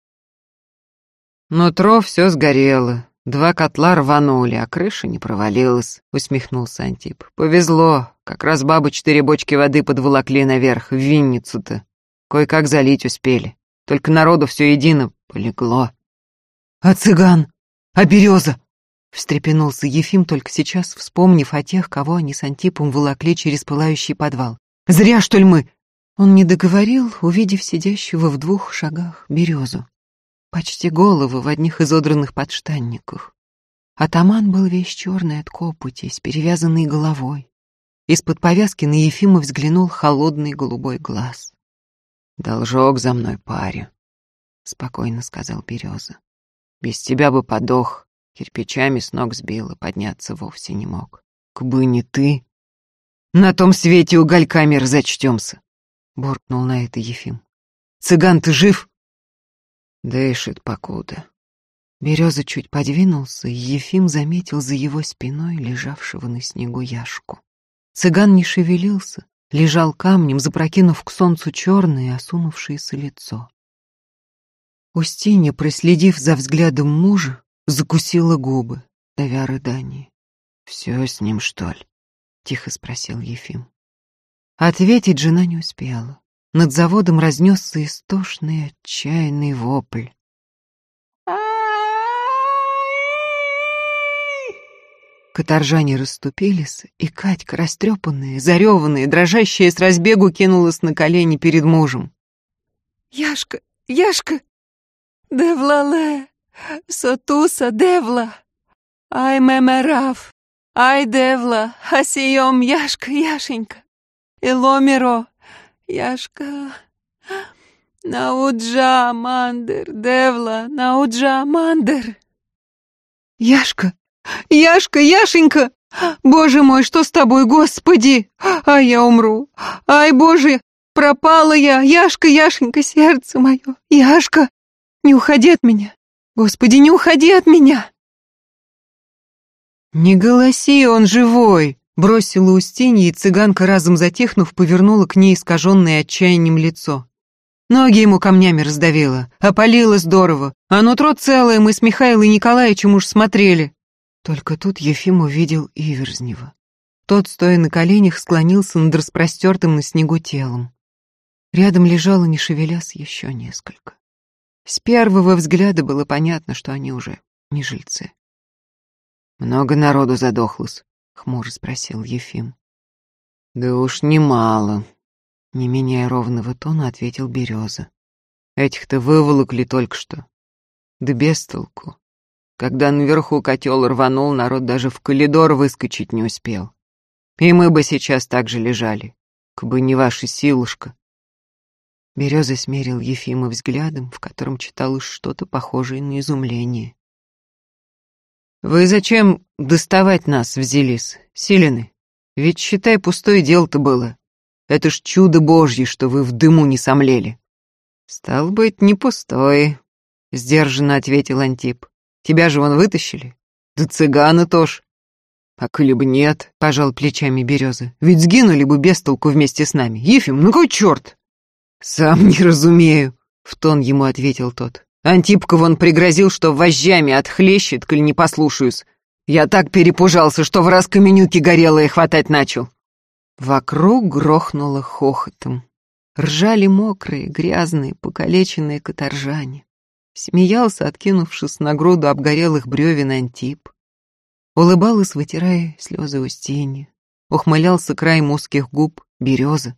Speaker 1: «Нутро все сгорело, два котла рванули, а крыша не провалилась», — усмехнулся Антип. «Повезло, как раз бабы четыре бочки воды подволокли наверх, в Винницу-то. Кое-как залить успели. Только народу все едино полегло.
Speaker 2: «А цыган? А береза?» Встрепенулся Ефим, только сейчас вспомнив о тех, кого они с Антипом волокли через пылающий подвал. «Зря, что ли, мы?» Он не договорил, увидев сидящего в двух шагах березу. Почти голову в одних изодранных подштанниках. Атаман был весь черный от копоти, с перевязанной головой. Из-под повязки на Ефима взглянул холодный голубой глаз.
Speaker 1: «Должок за мной, парень», — спокойно сказал Береза. «Без тебя бы подох, кирпичами с ног сбил и подняться вовсе не мог. Кбы не ты, на том свете угольками разочтемся», — буркнул на это Ефим. «Цыган, ты жив?» «Дышит покуда».
Speaker 2: Береза чуть подвинулся, и Ефим заметил за его спиной лежавшего на снегу Яшку. Цыган не шевелился, лежал камнем, запрокинув к солнцу черное осунувшееся лицо. Устинья, проследив за взглядом мужа, закусила губы, давя рыдание.
Speaker 1: «Все с ним, что ли?» — тихо спросил Ефим.
Speaker 2: Ответить жена не успела. Над заводом разнесся истошный отчаянный вопль. Каторжане расступились, и Катька, растрепанная, зареванная, дрожащая с разбегу, кинулась на колени перед мужем.
Speaker 3: «Яшка, Яшка! Да влале!
Speaker 2: Сотуса девла, ай мемерав, ай девла, асием Яшка, Яшенька, Иломиро, Яшка, науджа мандер, девла, науджа мандер.
Speaker 3: Яшка, Яшка, Яшенька! Боже мой, что с тобой, Господи? А я умру. Ай, Боже, пропала я. Яшка, Яшенька, сердце мое. Яшка, не уходи от меня. Господи, не уходи от меня.
Speaker 1: Не голоси, он живой, бросила Устинья, и цыганка, разом затихнув, повернула к ней искаженное отчаянием лицо. Ноги ему камнями раздавила, опалила здорово, а нутро целое мы с Михаилом Николаевичем уж смотрели. Только тут Ефим увидел Иверзнева. Тот, стоя на коленях, склонился над распростертым на снегу телом. Рядом лежало, не шевелясь, еще несколько. С первого взгляда было понятно, что они уже не жильцы. «Много народу задохлось?» — хмуро спросил Ефим. «Да уж немало», — не меняя ровного тона, ответил Береза. «Этих-то выволокли только что. Да без толку. Когда наверху котел рванул, народ даже в коридор выскочить не успел. И мы бы сейчас так же лежали, бы не ваша силушка. Береза смерил Ефима взглядом, в котором читалось что-то похожее на изумление. «Вы зачем доставать нас взялись, Силины? Ведь, считай, пустое дело-то было. Это ж чудо божье, что вы в дыму не сомлели». «Стал быть, не пустое», — сдержанно ответил Антип. Тебя же вон вытащили. Да цыганы тоже. А коли нет, пожал плечами Береза, ведь сгинули бы без толку вместе с нами. Ефим, ну какой черт? Сам не разумею, в тон ему ответил тот. Антипка вон пригрозил, что вожжами отхлещет, коль не послушаюсь. Я так перепужался, что в раз каменюки горелые хватать начал. Вокруг грохнуло хохотом. Ржали мокрые, грязные, покалеченные каторжане. Смеялся, откинувшись на груду обгорелых бревен Антип. Улыбалась, вытирая слезы Устинья. Ухмылялся край узких губ береза.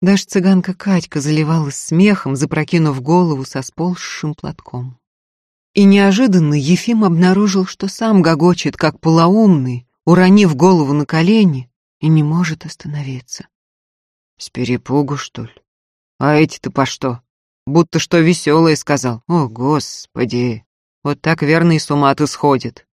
Speaker 1: Даже цыганка Катька заливалась смехом, запрокинув голову со сползшим платком. И неожиданно Ефим обнаружил, что сам гогочет, как полоумный, уронив голову на колени, и не может остановиться. С перепугу, что ли? А эти-то по что? будто что веселое сказал. О, Господи, вот так верно и с ума-то сходит.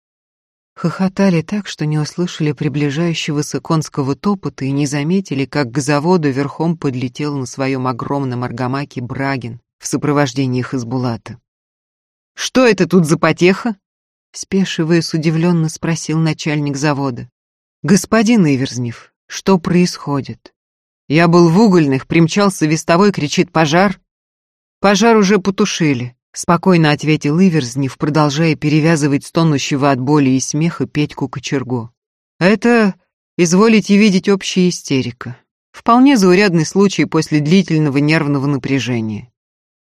Speaker 1: Хохотали так, что не услышали приближающегося конского топота и не заметили, как к заводу верхом подлетел на своем огромном аргамаке Брагин в сопровождении Хазбулата. «Что это тут за потеха?» Спешиваясь, удивленно спросил начальник завода. «Господин Иверзнев, что происходит? Я был в угольных, примчался вестовой, кричит пожар. «Пожар уже потушили», — спокойно ответил Иверзнев, продолжая перевязывать стонущего от боли и смеха Петьку кочергу. «Это, изволите видеть, общая истерика. Вполне заурядный случай после длительного нервного напряжения.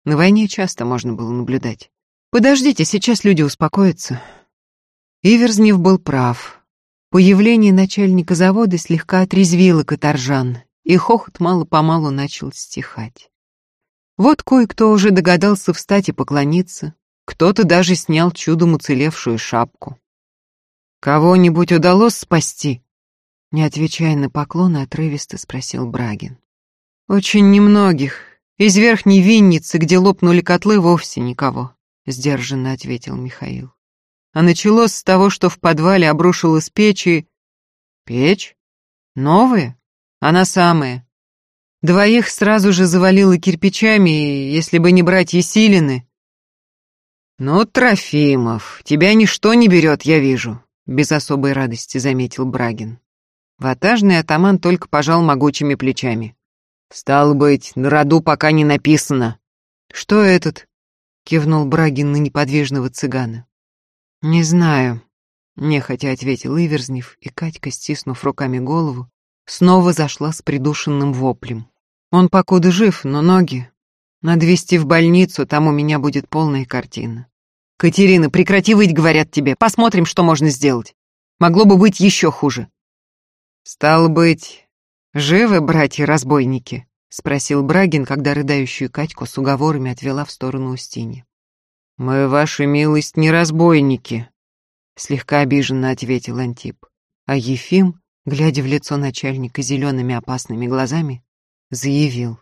Speaker 1: На войне часто можно было наблюдать. Подождите, сейчас люди успокоятся». Иверзнев был прав. Появление начальника завода слегка отрезвило каторжан, и хохот мало-помалу начал стихать. Вот кое-кто уже догадался встать и поклониться, кто-то даже снял чудом уцелевшую шапку. «Кого-нибудь удалось спасти?» Не отвечая на поклоны, отрывисто спросил Брагин. «Очень немногих. Из верхней винницы, где лопнули котлы, вовсе никого», — сдержанно ответил Михаил. А началось с того, что в подвале обрушилась печь и... «Печь? Новая? Она самая. Двоих сразу же завалило кирпичами, если бы не братья Силины. «Ну, Трофимов, тебя ничто не берет, я вижу», — без особой радости заметил Брагин. Ватажный атаман только пожал могучими плечами. «Стало быть, на роду пока не написано». «Что этот?» — кивнул Брагин на неподвижного цыгана. «Не знаю», — нехотя ответил Иверзнев, и Катька, стиснув руками голову, снова зашла с придушенным воплем. Он покуда жив, но ноги. Надо везти в больницу, там у меня будет полная картина. Катерина, прекрати выть, говорят тебе. Посмотрим, что можно сделать. Могло бы быть еще хуже. Стало быть, живы братья-разбойники? Спросил Брагин, когда рыдающую Катьку с уговорами отвела в сторону Устиньи. «Мы, ваша милость, не разбойники», — слегка обиженно ответил Антип. А Ефим, глядя в лицо начальника зелеными опасными глазами, заявил.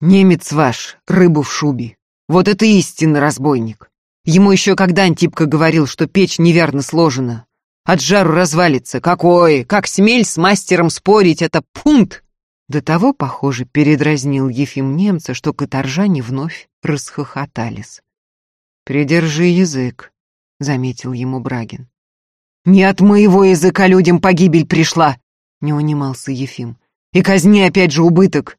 Speaker 1: «Немец ваш, рыбу в шубе, вот это истинный разбойник. Ему еще когда Антипка говорил, что печь неверно сложена, от жару развалится. Какой, как смель с мастером спорить, это пункт!» До того, похоже, передразнил Ефим немца, что каторжане вновь расхохотались. «Придержи язык», — заметил ему Брагин. «Не от моего языка людям погибель пришла!» — не унимался Ефим. «И казни опять же убыток!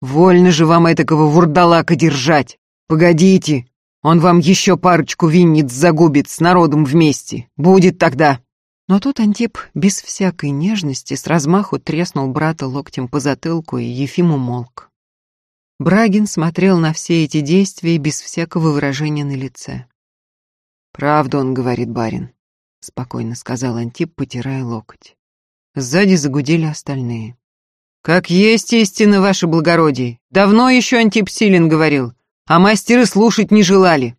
Speaker 1: Вольно же вам этакого вурдалака держать! Погодите, он вам еще парочку винниц загубит с народом вместе! Будет тогда!» Но тут Антип без всякой нежности с размаху треснул брата локтем по затылку, и Ефим умолк. Брагин смотрел на все эти действия без всякого выражения на лице. «Правду он говорит, барин», — спокойно сказал Антип, потирая локоть. Сзади загудели остальные. «Как есть истина, ваше благородие! Давно еще Антип Силин говорил, а мастеры слушать не желали!»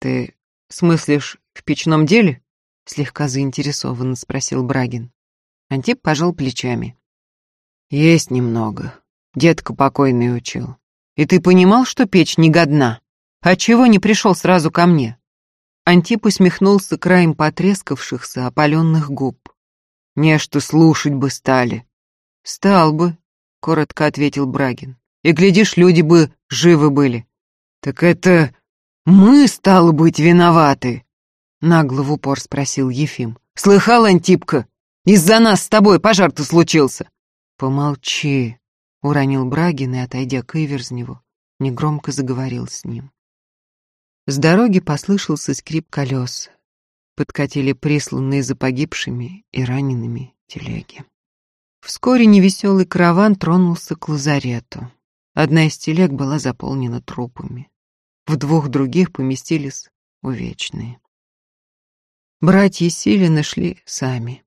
Speaker 1: «Ты смыслишь в печном деле?» Слегка заинтересованно спросил Брагин. Антип пожал плечами. Есть немного. Детка покойный учил. И ты понимал, что печь не годна? Отчего не пришел сразу ко мне? Антип усмехнулся краем потрескавшихся опаленных губ. Не что слушать бы стали. Стал бы, коротко ответил Брагин. И, глядишь, люди бы живы были. Так это мы, стало быть, виноваты. Нагло в упор спросил Ефим. «Слыхал, Антипка? Из-за нас с тобой пожар-то случился!» «Помолчи», — уронил Брагин и, отойдя к Иверзневу, негромко заговорил с ним. С дороги послышался скрип колес. Подкатили присланные за погибшими и ранеными телеги. Вскоре невеселый караван тронулся к лазарету. Одна из телег была заполнена трупами. В двух других поместились увечные. Братья Силины шли сами.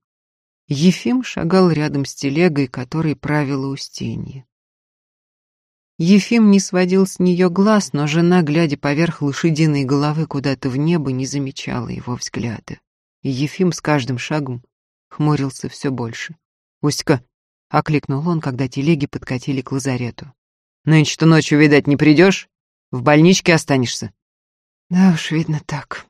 Speaker 1: Ефим шагал рядом с телегой, которой правила Устинья. Ефим не сводил с нее глаз, но жена, глядя поверх лошадиной головы куда-то в небо, не замечала его взгляда. И Ефим с каждым шагом хмурился все больше. «Уська!» — окликнул он, когда телеги подкатили к лазарету. «Нынче-то ночью, видать, не придешь? В больничке останешься?» «Да уж, видно так»,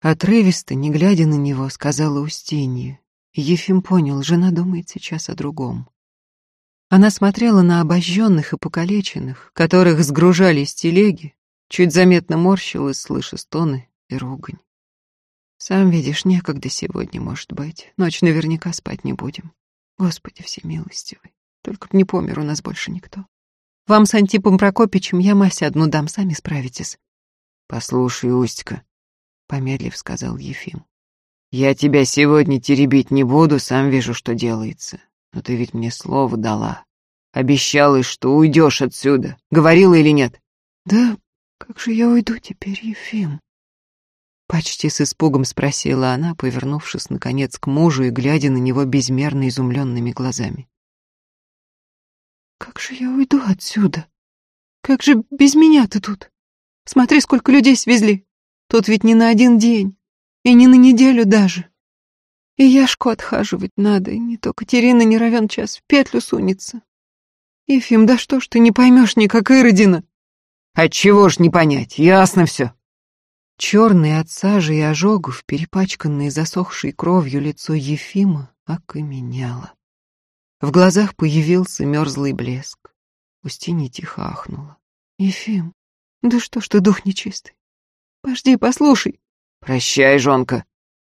Speaker 1: Отрывисто, не глядя на него, сказала Устинья. Ефим понял, жена думает сейчас о другом. Она смотрела на обожженных и покалеченных, которых сгружали с телеги, чуть заметно морщилась, слыша стоны и ругань. Сам видишь, некогда сегодня, может быть. Ночь наверняка спать не будем. Господи всемилостивый, только б не помер у нас больше никто. Вам с Антипом Прокопичем я мазь одну дам, сами справитесь. Послушай, Устька, помедлив сказал Ефим. Я тебя сегодня теребить не буду, сам вижу, что делается. Но ты ведь мне слово дала. Обещала, что уйдешь отсюда. Говорила или нет? Да как же я уйду теперь, Ефим? Почти с испугом спросила она, повернувшись наконец к мужу и глядя на него безмерно изумленными глазами. Как же я уйду отсюда? Как же без меня ты тут? Смотри, сколько людей свезли. Тут ведь не на один день, и не на неделю даже. И Яшку отхаживать надо, и не то Катерина не равен час в петлю сунется. Ефим, да что ж ты не поймешь никак Иродина? Отчего ж не понять, ясно все. Черное от сажи и ожогов, перепачканное засохшей кровью лицо Ефима окаменело. В глазах появился мерзлый блеск. Устинья тихо ахнула. «Ефим, да что ж ты дух нечистый? Пожди, послушай. Прощай, жонка,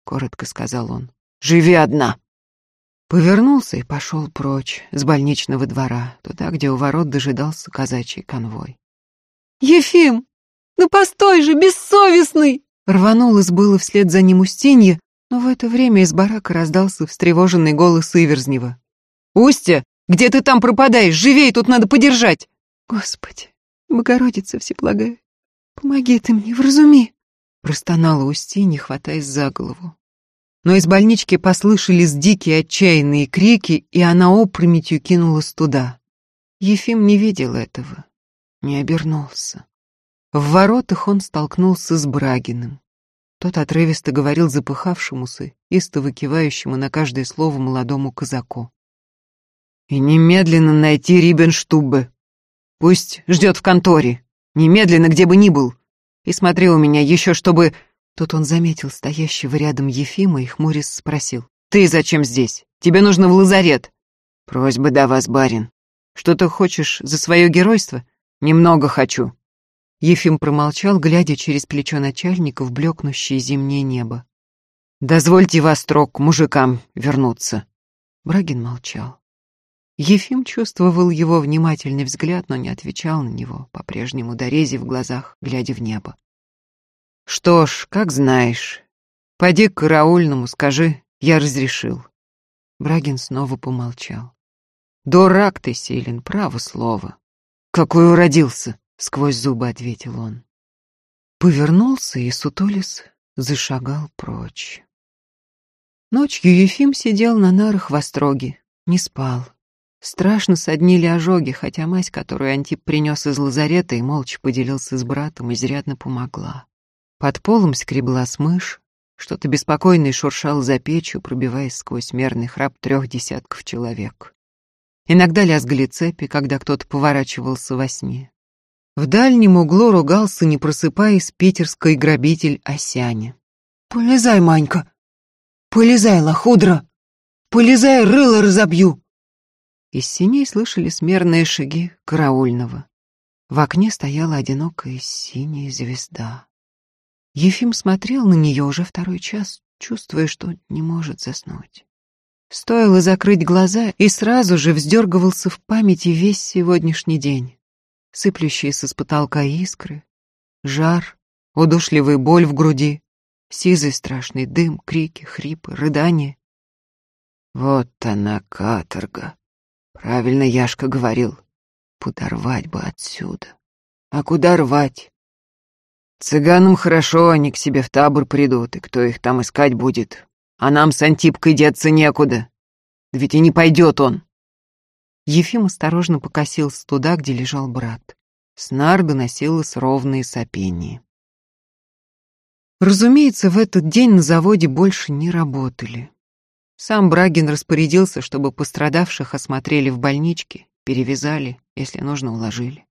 Speaker 1: коротко сказал он. Живи одна. Повернулся и пошел прочь с больничного двора, туда, где у ворот дожидался казачий конвой. «Ефим! Ну постой же, бессовестный!» Рванулась было вслед за ним Устинья, но в это время из барака раздался встревоженный голос Иверзнева. «Устя, где ты там пропадаешь? Живей, тут надо подержать!» «Господи, Богородица Всеблагая, «Помоги ты мне, вразуми!» — простонала Устинья, хватаясь за голову. Но из больнички послышались дикие отчаянные крики, и она опрометью кинулась туда. Ефим не видел этого, не обернулся.
Speaker 2: В воротах он столкнулся с Брагиным. Тот отрывисто говорил запыхавшемуся, истово кивающему на каждое слово молодому казаку. «И немедленно найти Рибенштубе. Пусть ждет в конторе. Немедленно, где бы ни был. И смотри у меня еще, чтобы...» Тут он заметил стоящего рядом Ефима и хмурис спросил. «Ты зачем здесь? Тебе нужно в лазарет». «Просьба до вас, барин. Что ты хочешь за свое геройство?» «Немного хочу». Ефим промолчал, глядя через плечо начальника в блекнущее зимнее небо. «Дозвольте вас, строк, мужикам вернуться». Брагин молчал. Ефим чувствовал его внимательный взгляд, но не отвечал на него, по-прежнему дорези в глазах, глядя в небо. «Что ж, как знаешь. Пойди к караульному, скажи, я разрешил». Брагин снова помолчал. «Дурак ты, Силин, право слово. Какой уродился!» — сквозь зубы ответил он. Повернулся и, сутулис, зашагал прочь. Ночью Ефим сидел на нарах в остроге, не спал. Страшно соднили ожоги, хотя мазь, которую Антип принес из лазарета и молча поделился с братом, изрядно помогла. Под полом скребла смышь, что-то беспокойное шуршало за печью, пробиваясь сквозь мерный храп трех десятков человек. Иногда лязгали цепи, когда кто-то поворачивался во сне. В дальнем углу ругался, не просыпаясь, питерский грабитель Осяня.
Speaker 3: «Полезай, Манька! Полезай, лохудра! Полезай, рыло разобью!»
Speaker 2: Из синей слышали смерные шаги караульного. В окне стояла одинокая синяя звезда. Ефим смотрел на нее уже второй час, чувствуя, что не может заснуть. Стоило закрыть глаза, и сразу же вздергивался в памяти весь сегодняшний день. Сыплющиеся с потолка искры, жар, удушливая боль в груди, сизый страшный дым, крики, хрипы, рыдания. Вот она каторга, Правильно Яшка говорил. Подорвать бы отсюда. А куда рвать? Цыганам хорошо, они к себе в табор придут, и кто их там искать будет? А нам с Антипкой деться некуда. ведь и не пойдет он. Ефим осторожно покосился туда, где лежал брат. С нар доносилось ровное сопение. Разумеется, в этот день на заводе больше не работали. Сам Брагин распорядился, чтобы пострадавших осмотрели в больничке, перевязали, если нужно, уложили.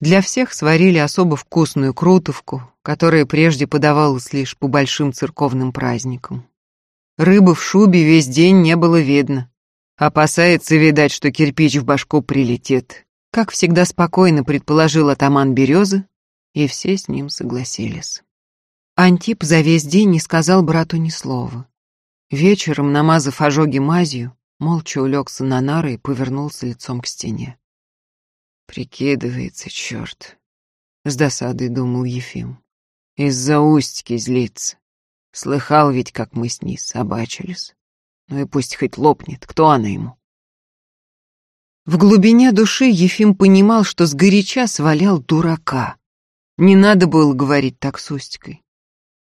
Speaker 2: Для всех сварили особо вкусную крутовку, которая прежде подавалась лишь по большим церковным праздникам. Рыбы в шубе весь день не было видно. Опасается, видать, что кирпич в башку прилетит. Как всегда спокойно предположил атаман Березы, и все с ним согласились. Антип за весь день не сказал брату ни слова. Вечером, намазав ожоги мазью, молча улегся на нары и повернулся лицом к стене. «Прикидывается, черт!» — с досадой думал Ефим. «Из-за устьки злится. Слыхал ведь, как мы с ней собачились. Ну и пусть хоть лопнет, кто она ему?» В глубине души Ефим понимал, что сгоряча свалял дурака. Не надо было говорить так с Устькой.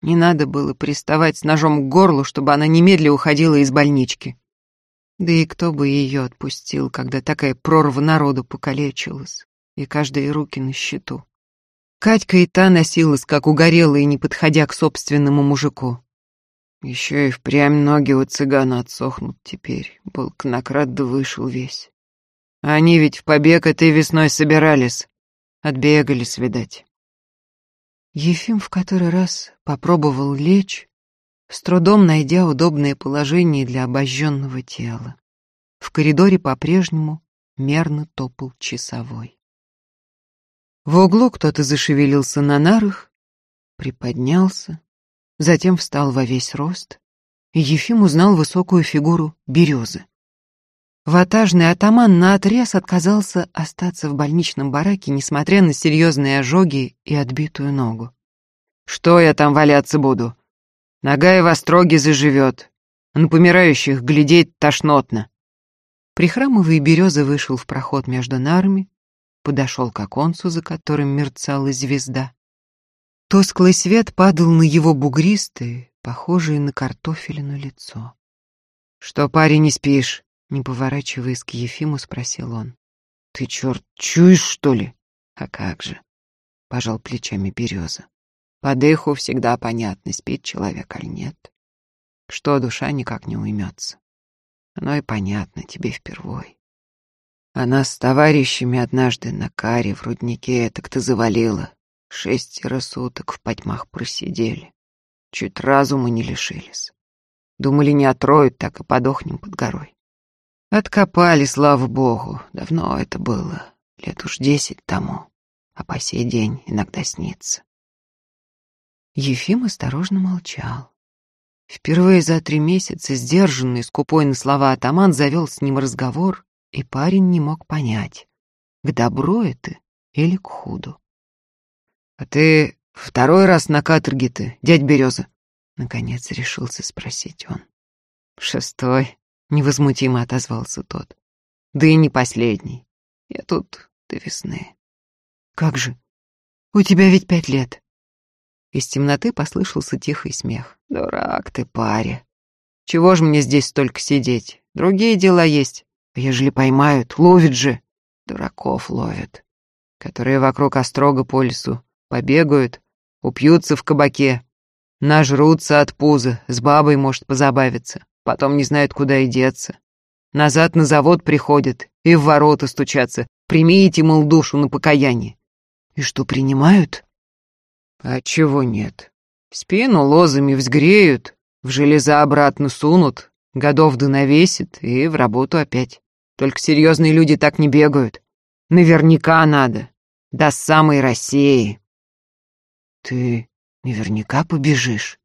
Speaker 2: Не надо было приставать с ножом к горлу, чтобы она немедля уходила из больнички. Да и кто бы ее отпустил, когда такая прорва народу покалечилась, и каждые руки на счету. Катька и та носилась, как угорелая, не подходя к собственному мужику. Еще и впрямь ноги у цыгана отсохнут теперь, был конократ да вышел весь. Они ведь в побег этой весной собирались, отбегались, видать. Ефим в который раз попробовал лечь, с трудом найдя удобное положение для обожженного тела. В коридоре по-прежнему мерно топал часовой. В углу кто-то зашевелился на нарах, приподнялся, затем встал во весь рост, и Ефим узнал высокую фигуру березы. Ватажный атаман наотрез отказался остаться в больничном бараке, несмотря на серьезные ожоги и отбитую ногу. «Что я там валяться буду? Нога и в остроге заживет. На помирающих глядеть тошнотно». Прихрамывая береза вышел в проход между нарами, подошел к оконцу, за которым мерцала звезда. Тусклый свет падал на его бугристое, похожее на картофелину лицо. «Что, парень, не спишь?» Не поворачиваясь к Ефиму, спросил он. «Ты, черт, чуешь, что ли?» «А как же?»
Speaker 1: пожал плечами береза. По дыху всегда понятно, спит человек или нет. Что душа никак не уймется. Оно и понятно тебе впервой. Она с товарищами однажды на каре в руднике так-то завалила. Шестеро суток в потьмах просидели. Чуть разума не лишились. Думали, не отроют, так и подохнем под горой. Откопали, слава богу. Давно это было, лет уж десять тому. А по сей день иногда снится. Ефим осторожно молчал. Впервые за три месяца сдержанный, скупой на слова атаман завел с ним разговор, и парень не мог понять, к добру это или к худу. «А ты второй раз на каторге-то, дядь Береза?» Наконец решился спросить он. «Шестой», — невозмутимо отозвался тот. «Да и не последний. Я тут до весны». «Как же? У тебя ведь пять лет». Из темноты послышался тихий смех. «Дурак ты, паря. Чего ж мне здесь столько сидеть? Другие дела есть. Ежели поймают, ловят же. Дураков ловят, которые вокруг острога по лесу побегают, упьются в кабаке, нажрутся от пуза, с бабой может позабавиться, потом не знают, куда и деться. Назад на завод приходят и в ворота стучатся. Примите, мол, душу на покаяние. И что, принимают? А чего нет? Спину лозами взгреют, в железо обратно сунут, годов да навесит и в работу опять. Только серьезные люди так не бегают. Наверняка надо. До самой России. Ты наверняка побежишь.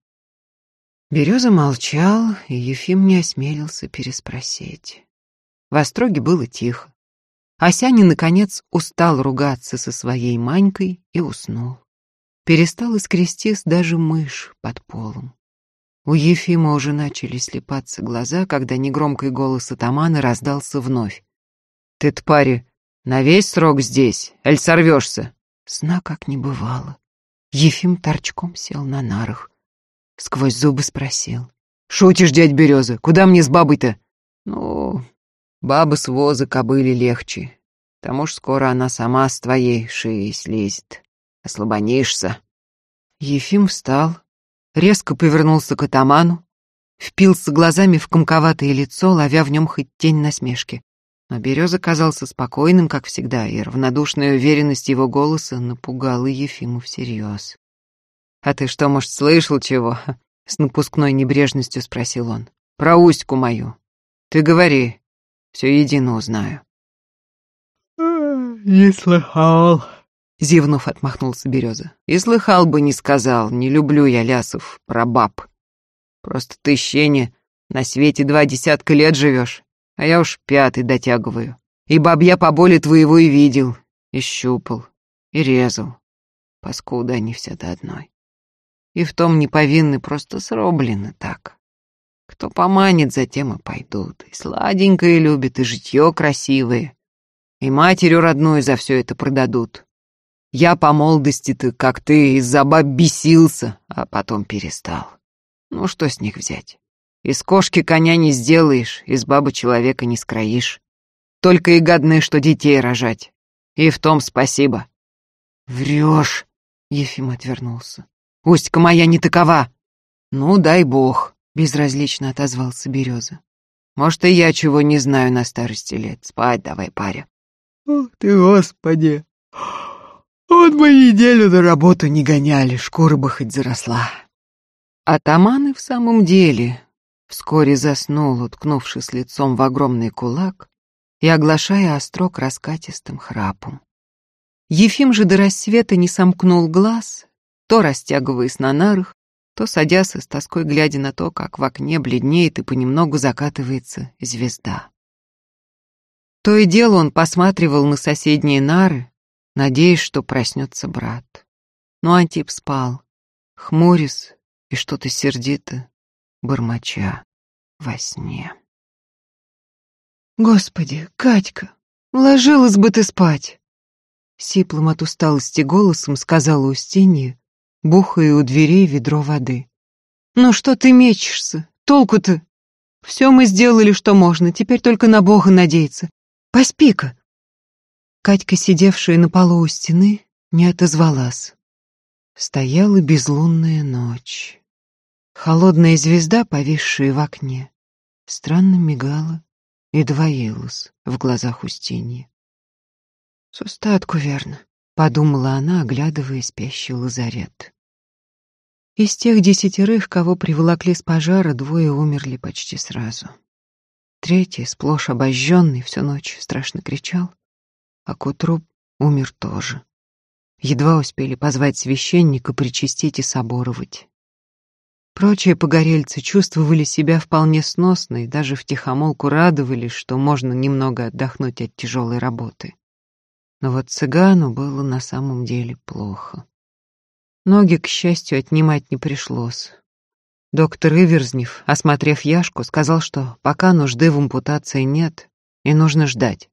Speaker 1: Береза молчал, и Ефим не осмелился переспросить. В остроге было тихо. Осянин, наконец, устал ругаться со своей Манькой и уснул. Перестал искрестись даже мышь под полом. У Ефима уже начали слепаться глаза, когда негромкий голос атамана раздался вновь. «Ты, твари, на весь срок здесь, аль сорвешься?» Сна как не бывало. Ефим торчком сел на нарах. Сквозь зубы спросил. «Шутишь, дядь Береза, куда мне с бабой-то?» «Ну, бабы с воза кобыли легче. Тому ж скоро она сама с твоей шеи слезет. Ослабонишься». Ефим встал, резко повернулся к атаману, впился глазами в комковатое лицо, ловя в нем хоть тень насмешки. Но Береза казался спокойным, как всегда, и равнодушная уверенность его голоса напугала Ефиму всерьез. «А ты что, может, слышал чего?» — с напускной небрежностью спросил он. «Про Устьку мою. Ты говори, все едино узнаю».
Speaker 4: «Не слыхал», —
Speaker 1: зевнув, отмахнулся Береза. «И слыхал бы, не сказал, не люблю я лясов про баб. Просто ты, щене, на свете два десятка лет живешь, а я уж пятый дотягиваю. И бабья по боли твоего и видел, и щупал, и резал. Паскуда они все до одной. И в том не повинны, просто сроблены так. Кто поманит, затем и пойдут. И сладенькое любят, и житье красивое. И матерью родную за все это продадут. Я по молодости-то, как ты, из-за баб бесился, а потом перестал. Ну что с них взять? Из кошки коня не сделаешь, из бабы человека не скроишь. Только и годны, что детей рожать. И в том спасибо. Врешь, Ефим отвернулся. Устька моя не такова. Ну, дай бог, безразлично отозвался Береза. Может, и я чего не знаю на старости лет. Спать давай, паря.
Speaker 4: Ох ты, господи. Вот бы неделю на работу не гоняли, шкура бы хоть заросла.
Speaker 1: Атаманы в самом деле Вскоре заснул, уткнувшись лицом в огромный кулак и оглашая острог раскатистым храпом. Ефим же до рассвета не сомкнул глаз, то растягиваясь на нарах, то садясь с тоской глядя на то, как в окне бледнеет и понемногу закатывается звезда. То и дело он посматривал на соседние нары, надеясь, что проснется брат. Но Антип спал, хмурясь и что-то сердито бормоча во сне.
Speaker 3: «Господи, Катька, ложилась бы ты спать!» Сиплым от усталости голосом сказала Устинья, бухая у дверей ведро воды. «Ну что ты мечешься? Толку-то? Все мы сделали, что можно, теперь только на Бога надеяться. Поспи-ка!» Катька, сидевшая на полу у стены,
Speaker 2: не отозвалась. Стояла безлунная ночь. Холодная звезда, повисшая в окне, странно мигала и двоилась в глазах Устиньи. «С устатку, верно», — подумала она, оглядывая спящий лазарет. Из тех десятерых, кого приволокли с пожара, двое умерли почти сразу. Третий, сплошь обожженный, всю ночь страшно кричал, а к утру умер тоже. Едва успели позвать священника, причастить и соборовать. Прочие погорельцы чувствовали себя вполне сносно и даже втихомолку радовались, что можно немного отдохнуть от тяжелой работы. Но вот цыгану было на самом деле плохо. Ноги, к счастью, отнимать не пришлось. Доктор Иверзнев, осмотрев Яшку, сказал, что пока нужды в ампутации нет, и нужно ждать.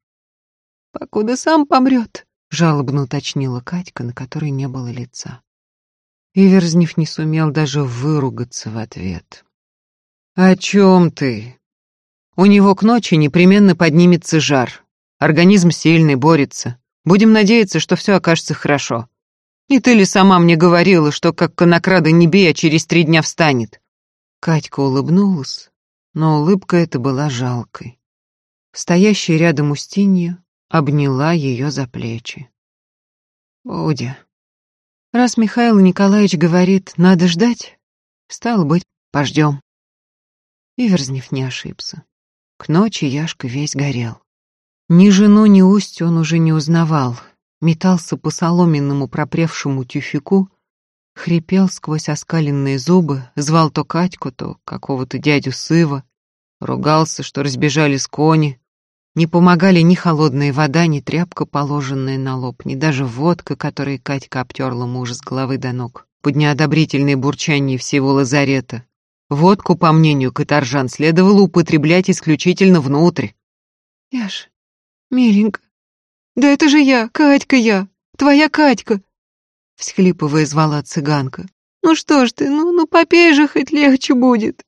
Speaker 3: «Покуда сам помрет», —
Speaker 2: жалобно уточнила Катька, на которой не было лица. Иверзнев не сумел даже выругаться в ответ. «О чем ты? У него к ночи непременно поднимется жар. Организм сильный, борется. Будем надеяться, что все окажется хорошо. И ты ли сама мне говорила, что как конокрада не бей, а через три дня встанет?» Катька улыбнулась, но улыбка эта была жалкой. Стоящая рядом Устинья обняла ее за плечи. «Будя, раз Михаил Николаевич говорит, надо ждать, стало быть, пождем». Иверзнев не ошибся. К ночи Яшка весь горел. Ни жену, ни усть он уже не узнавал, метался по соломенному пропревшему тюфику, хрипел сквозь оскаленные зубы, звал то Катьку, то какого-то дядю Сыва, ругался, что разбежались кони. Не помогали ни холодная вода, ни тряпка, положенная на лоб, ни даже водка, которой Катька обтерла мужа с головы до ног, под неодобрительное бурчание всего лазарета. Водку, по мнению каторжан, следовало употреблять исключительно внутрь.
Speaker 3: «Яш, миленько, да это же я, Катька я, твоя Катька!» Всхлипывая звала цыганка. «Ну что ж ты, ну, ну попей же, хоть легче будет!»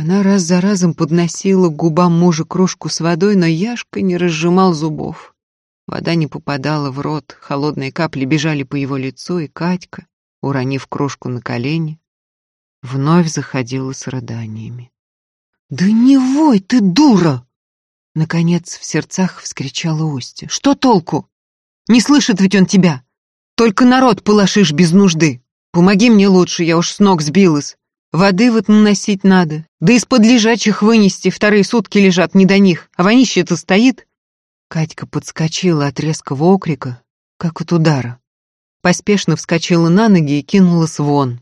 Speaker 2: Она раз за разом подносила к губам мужа кружку с водой, но Яшка не разжимал зубов. Вода не попадала в рот, холодные капли бежали по его лицу, и Катька, уронив кружку на колени, вновь заходила с рыданиями. «Да не вой ты, дура!» Наконец в сердцах вскричала Устья. «Что толку? Не слышит ведь он тебя! Только народ полошишь без нужды! Помоги мне лучше, я уж с ног сбилась! Воды вот наносить надо, да из-под лежачих вынести, вторые сутки лежат не до них, а вонище-то стоит!» Катька подскочила от резкого окрика, как от удара. Поспешно вскочила на ноги и кинулась вон.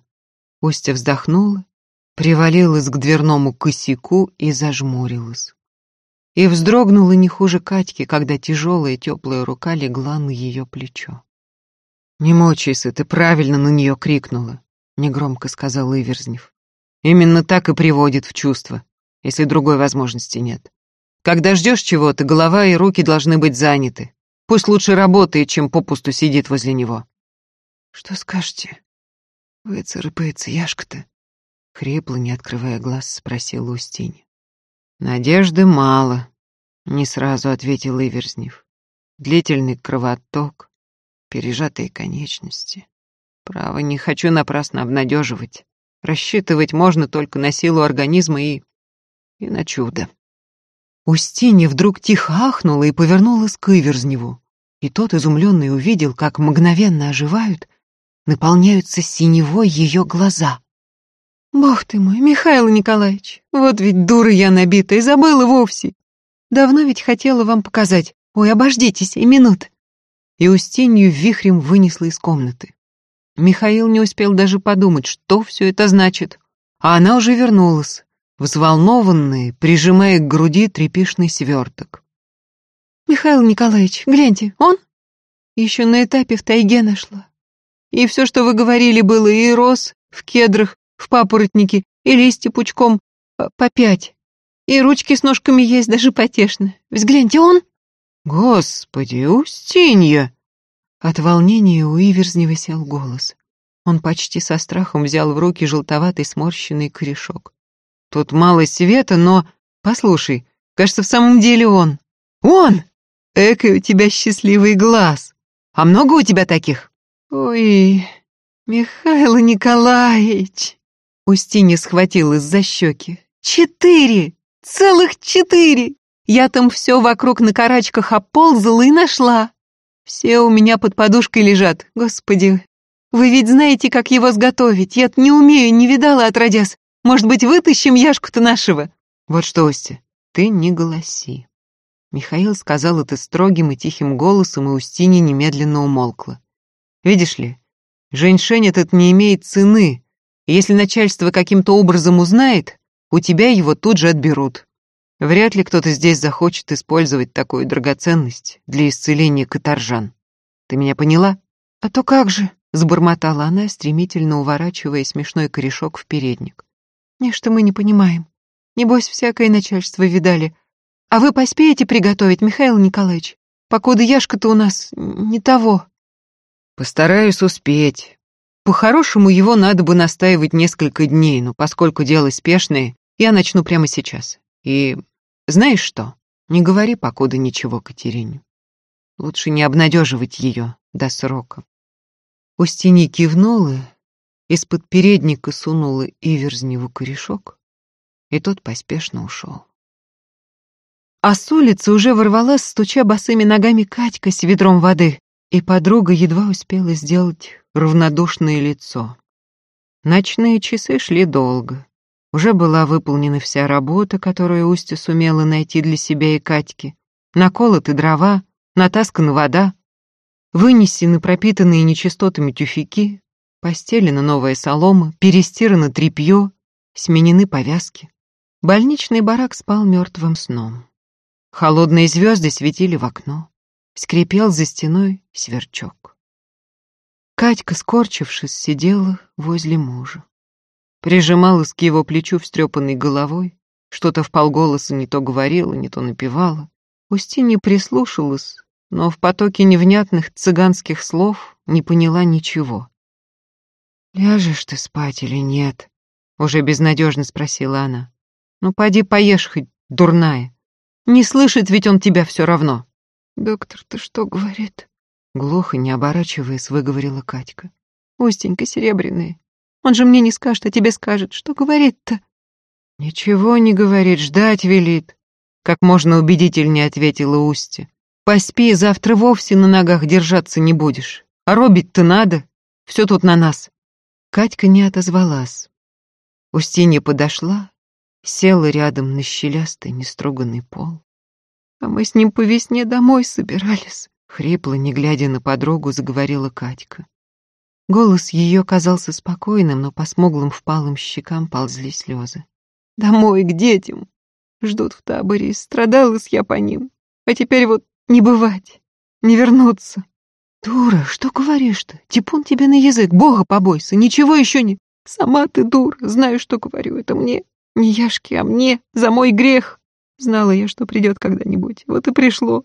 Speaker 2: Устья вздохнула, привалилась к дверному косяку и зажмурилась и вздрогнула не хуже Катьки, когда тяжелая теплая рука легла на ее плечо. «Не мучайся, ты правильно на нее крикнула», — негромко сказал Иверзнев. «Именно так и приводит в чувство, если другой возможности нет. Когда ждешь чего-то, голова и руки должны быть заняты. Пусть лучше работает, чем попусту сидит возле него». «Что скажете?» «Выцарапается Яшка-то?» — хрипло, не открывая глаз, спросил Устинь. «Надежды мало», — не сразу ответил Иверзнев. «Длительный кровоток, пережатые конечности. Право, не хочу напрасно обнадеживать. Рассчитывать можно только на силу организма и... и на чудо». Устинья вдруг тихо ахнула и повернулась к Иверзневу. И тот, изумленный, увидел, как мгновенно оживают, наполняются синевой ее глаза.
Speaker 3: Бог ты мой, Михаил Николаевич, вот ведь дура я набитая, забыла вовсе. Давно ведь хотела вам показать. Ой, обождитесь, и минут.
Speaker 2: И Устинью вихрем вынесла из комнаты. Михаил не успел даже подумать, что все это значит. А она уже вернулась, взволнованная, прижимая к груди трепишный сверток.
Speaker 3: «Михаил Николаевич, гляньте, он?» Еще на этапе в тайге нашла. И все, что вы говорили, было и рос в кедрах, в папоротнике, и листья пучком э, по пять. И ручки с ножками есть даже потешно. Взгляньте, он...»
Speaker 2: «Господи, Устинья!» От волнения у Иверзнева сел голос. Он почти со страхом взял в руки желтоватый сморщенный корешок. «Тут мало света, но... Послушай, кажется, в самом деле он. Он! Экой у тебя счастливый глаз. А много у тебя таких?»
Speaker 3: Ой, Михаил Николаевич. Устинья схватилась за щеки. Четыре! Целых четыре! Я там все вокруг на карачках оползала и нашла. Все у меня под подушкой лежат. Господи, вы ведь знаете, как его сготовить. я не умею, не видала отродясь. Может быть, вытащим Яшку-то нашего?
Speaker 2: Вот что, Устя, ты не голоси. Михаил сказал это строгим и тихим голосом, и Устинья немедленно умолкла. Видишь ли, женьшень этот не имеет цены, если начальство каким-то образом узнает, у тебя его тут же отберут. Вряд ли кто-то здесь захочет использовать такую драгоценность для исцеления каторжан. Ты меня поняла?
Speaker 3: А то как же,
Speaker 2: забормотала она, стремительно уворачивая смешной корешок в передник.
Speaker 3: Нечто мы не понимаем. Небось, всякое начальство видали. А вы поспеете приготовить, Михаил Николаевич? Покуда Яшка-то у нас не того.
Speaker 2: Постараюсь успеть. По-хорошему, его надо бы настаивать несколько дней, но поскольку дело спешное, я начну прямо сейчас. И знаешь что? Не говори покуда ничего Катерине. Лучше не обнадеживать ее до срока. Устинья кивнула, из-под передника сунула Иверзневу корешок, и тот поспешно ушел.
Speaker 3: А с улицы уже ворвалась, стуча босыми ногами Катька с ведром воды, и подруга едва успела сделать равнодушное лицо.
Speaker 2: Ночные часы шли долго. Уже была выполнена вся работа, которую Устья сумела найти для себя и Катьки. Наколоты дрова, натаскана вода, вынесены пропитанные нечистотами тюфяки, постелена новая солома, перестирано тряпье, сменены повязки. Больничный барак спал мертвым сном. Холодные звезды светили в окно. Скрипел за стеной сверчок. Катька, скорчившись, сидела возле мужа прижималась к его плечу встрепанной головой, что-то в полголоса не то говорила, не то напевала. Устинья прислушалась, но в потоке невнятных цыганских слов не поняла ничего. «Ляжешь ты спать или нет?» — уже безнадежно спросила она. «Ну, поди поешь хоть, дурная. Не слышит ведь он тебя все равно».
Speaker 3: «Доктор, ты что говорит?»
Speaker 2: Глухо, не оборачиваясь, выговорила Катька.
Speaker 3: «Устенька серебряная, он же мне не скажет, а тебе скажет. Что говорит-то?»
Speaker 2: «Ничего не говорит, ждать велит», — как можно убедительнее ответила Устья. «Поспи, завтра вовсе на ногах держаться не будешь. А робить-то надо. Все тут на нас». Катька не отозвалась. Устинья подошла, села рядом на щелястый нестроганный пол.
Speaker 3: «А мы с ним по весне домой собирались», —
Speaker 2: хрипло, не глядя на подругу, заговорила Катька. Голос ее казался спокойным, но по смуглым впалым щекам ползли слезы.
Speaker 3: «Домой, к детям. Ждут в таборе, страдалась я по ним. А теперь вот не бывать, не вернуться».
Speaker 2: «Дура, что говоришь-то? Типун тебе на язык, бога побойся, ничего еще не...»
Speaker 3: «Сама ты дура, знаю, что говорю, это мне. Не Яшке, а мне, за мой грех. Знала я, что придет когда-нибудь, вот и пришло.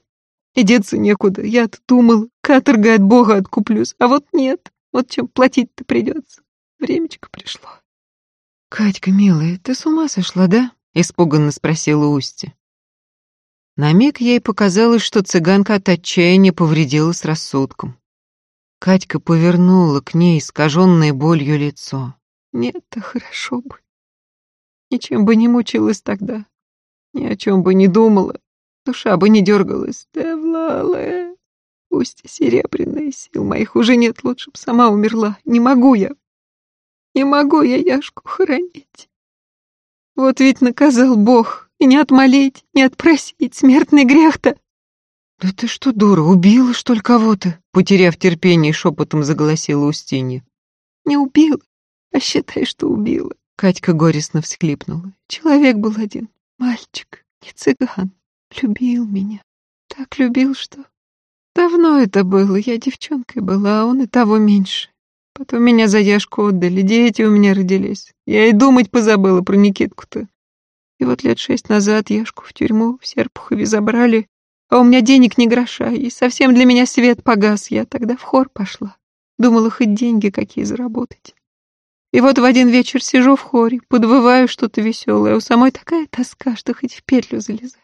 Speaker 3: И деться некуда, я-то думал, каторгой от бога откуплюсь, а вот нет. Вот чем платить-то придется. Времечко пришло.
Speaker 2: «Катька, милая, ты с ума сошла, да?» — испуганно спросила Устья. На миг ей показалось, что цыганка от отчаяния повредила с рассудком. Катька повернула к ней искаженное болью лицо.
Speaker 3: «Нет-то хорошо бы. Ничем бы не мучилась тогда. Ни о чем бы не думала. Душа бы не дергалась. Да, Влале!» Пусть серебряная, сил моих уже нет, лучше б сама умерла. Не могу я. Не могу я Яшку хоронить. Вот ведь наказал Бог. И не отмолить, не отпросить. Смертный грех-то.
Speaker 2: Да ты что, дура, убила, что ли, кого-то? Потеряв терпение, шепотом заголосила Устинья.
Speaker 3: Не убила, а считай, что убила.
Speaker 2: Катька горестно всхлипнула.
Speaker 3: Человек был один, мальчик, не цыган. Любил меня. Так любил, что Давно это было, я девчонкой была, а он и того меньше. Потом меня за Яшку отдали, дети у меня родились. Я и думать позабыла про Никитку-то. И вот лет шесть назад Яшку в тюрьму в Серпухове забрали, а у меня денег не гроша, и совсем для меня свет погас. Я тогда в хор пошла. Думала, хоть деньги какие заработать. И вот в один вечер сижу в хоре, подвываю что-то веселое, а у самой такая тоска, что хоть в петлю залезай.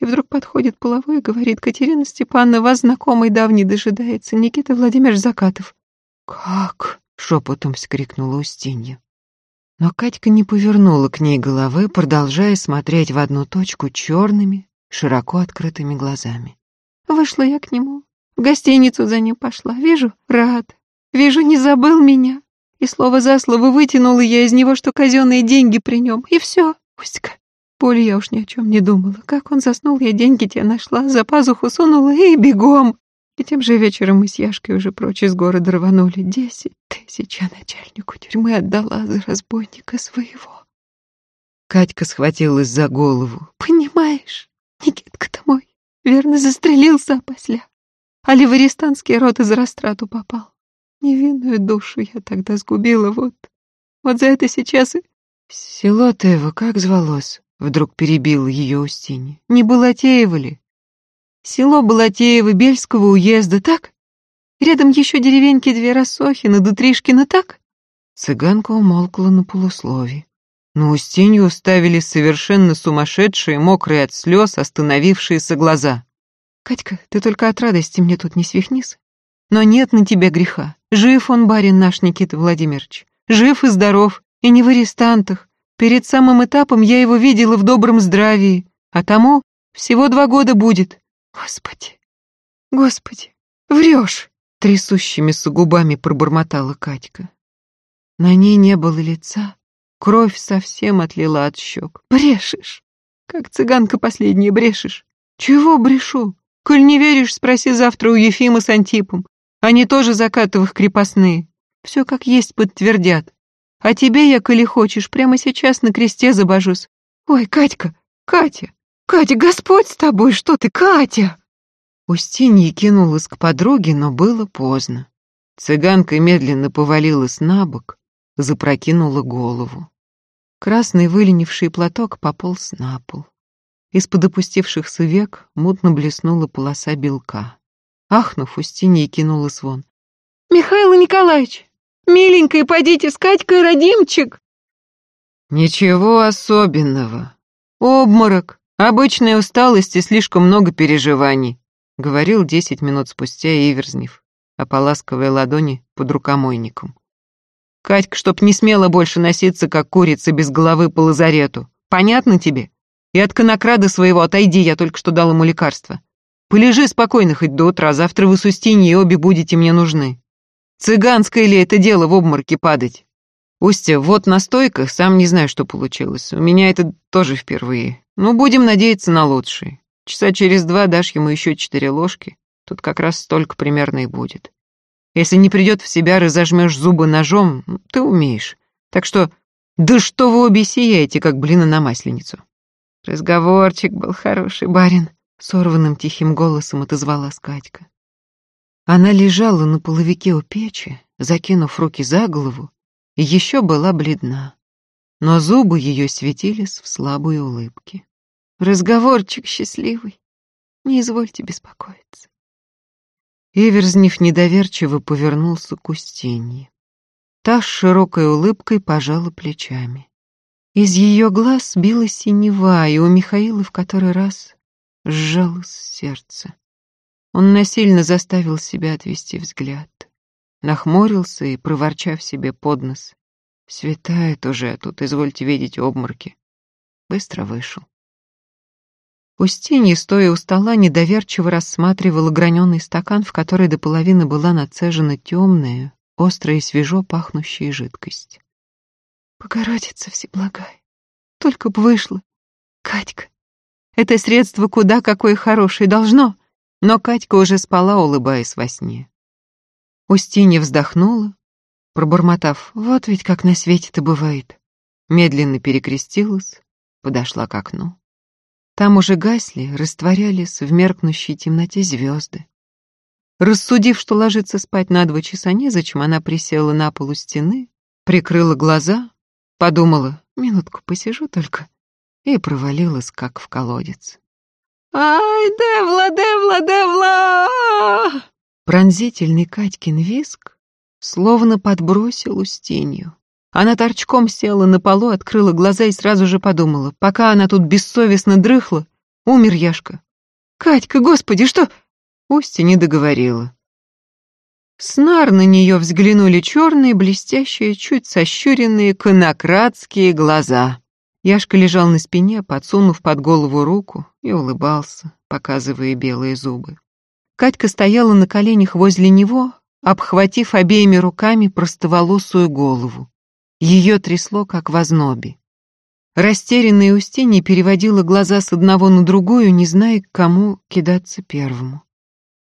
Speaker 3: И вдруг подходит половой и говорит, Катерина Степановна, вас знакомый давний дожидается, Никита Владимирович Закатов.
Speaker 2: «Как?» — шепотом вскрикнула Устинья. Но Катька не повернула к ней головы, продолжая смотреть в одну точку черными, широко открытыми глазами.
Speaker 3: Вышла я к нему, в гостиницу за ним пошла. Вижу, рад. Вижу, не забыл меня. И слово за слово вытянула я из него, что казенные деньги при нем. И все, Устька. Более я уж ни о чем не думала. Как он заснул, я деньги тебе нашла, за пазуху сунула и бегом. И тем же вечером мы с Яшкой уже прочь из города рванули. Десять тысяч я начальнику тюрьмы отдала за разбойника своего.
Speaker 2: Катька схватилась за голову.
Speaker 3: Понимаешь, Никитка-то мой, верно, застрелился после. А ливаристанский рот из растрату попал. Невинную душу я тогда сгубила, вот. Вот за это сейчас и...
Speaker 2: Село-то его как звалось? Вдруг перебил ее Устинья. Не Балатеево ли?
Speaker 3: Село Балатеево Бельского уезда, так? Рядом еще деревеньки две Рассохина да Тришкина, так?
Speaker 2: Цыганка умолкла на полуслове. На Устинью уставили совершенно сумасшедшие, мокрые от слез, остановившиеся глаза.
Speaker 3: «Катька, ты только от радости мне тут не свихнись. Но нет на тебе греха. Жив он, барин наш Никита Владимирович. Жив и здоров, и не в арестантах. Перед самым этапом я его видела в добром здравии, а тому всего два года будет. Господи, господи, врешь!»
Speaker 2: Трясущимися губами пробормотала Катька. На ней не было лица, кровь совсем отлила от щек.
Speaker 3: «Брешешь! Как цыганка последняя брешешь! Чего брешу? Коль не веришь, спроси завтра у Ефима с Антипом. Они тоже Закатовых крепостные. Все как есть подтвердят. А тебе я, коли хочешь, прямо сейчас на кресте забожусь. Ой, Катька, Катя, Катя, Господь с тобой, что ты, Катя!»
Speaker 2: Устинья кинулась к подруге, но было поздно. Цыганка медленно повалилась на бок, запрокинула голову. Красный выленивший платок пополз на пол. Из-под опустившихся век мутно блеснула полоса белка. Ахнув, Устинья кинулась вон.
Speaker 3: «Михаил Николаевич, миленькая, подите с Катькой, родимчик!»
Speaker 2: «Ничего особенного. Обморок, обычная усталость и слишком много переживаний», — говорил десять минут спустя Иверзнев, ополаскивая ладони под рукомойником. «Катька, чтоб не смела больше носиться, как курица без головы по лазарету. Понятно тебе? И от конокрада своего отойди, я только что дал ему лекарство. Полежи спокойно хоть до утра, завтра вы с Устиньей обе будете мне нужны. Цыганское ли это дело в обморке падать? Устя, вот настойка, сам не знаю, что получилось. У меня это тоже впервые. Ну, будем надеяться на лучшее. Часа через два дашь ему еще четыре ложки. Тут как раз столько примерно и будет. Если не придет в себя, разожмешь зубы ножом, ты умеешь. Так что, да что вы обе сияете, как блины на масленицу. Разговорчик был хороший, барин, сорванным тихим голосом отозвалась Катька. Она лежала на половике у печи, закинув руки за голову, и еще была бледна. Но зубы ее светились в слабой улыбке. Разговорчик счастливый. Не извольте беспокоиться. Иверзнев недоверчиво повернулся к Устинье. Та с широкой улыбкой пожала плечами. Из ее глаз билась синева, и у Михаила в который раз сжалось сердце. Он насильно заставил себя отвести взгляд. Нахмурился и, проворчав себе под нос, «Светает уже, тут, извольте видеть, обморки». Быстро вышел. Устинья, стоя у стола, недоверчиво рассматривала граненый стакан, в который до половины была нацежена темная, острая и свежо пахнущая жидкость.
Speaker 3: Богородица Всеблагая, только б вышло. Катька, это средство куда какое хорошее должно.
Speaker 2: Но Катька уже спала, улыбаясь во сне. Устинья вздохнула, пробормотав, вот ведь как на свете-то бывает. Медленно перекрестилась, подошла к окну. Там уже гасли, растворялись в меркнущей темноте звезды. Рассудив, что ложиться спать на два часа незачем, она присела на полу стены, прикрыла глаза, подумала, минутку посижу только, и провалилась, как в колодец.
Speaker 3: «Ай, Девла, Девла, Девла!»
Speaker 2: Пронзительный Катькин виск словно подбросил Устинью. Она торчком села на полу, открыла глаза и сразу же подумала, пока она тут бессовестно дрыхла, умер Яшка. «Катька, господи, что...» Устья не договорила.
Speaker 3: Снар на нее взглянули черные, блестящие, чуть сощуренные, конократские глаза. Яшка лежал на спине, подсунув под голову руку, и улыбался, показывая белые зубы. Катька стояла на коленях возле него, обхватив обеими руками простоволосую голову. Ее трясло, как в ознобе. Растерянная Устинья переводила глаза с одного на другую, не зная, к кому кидаться первому.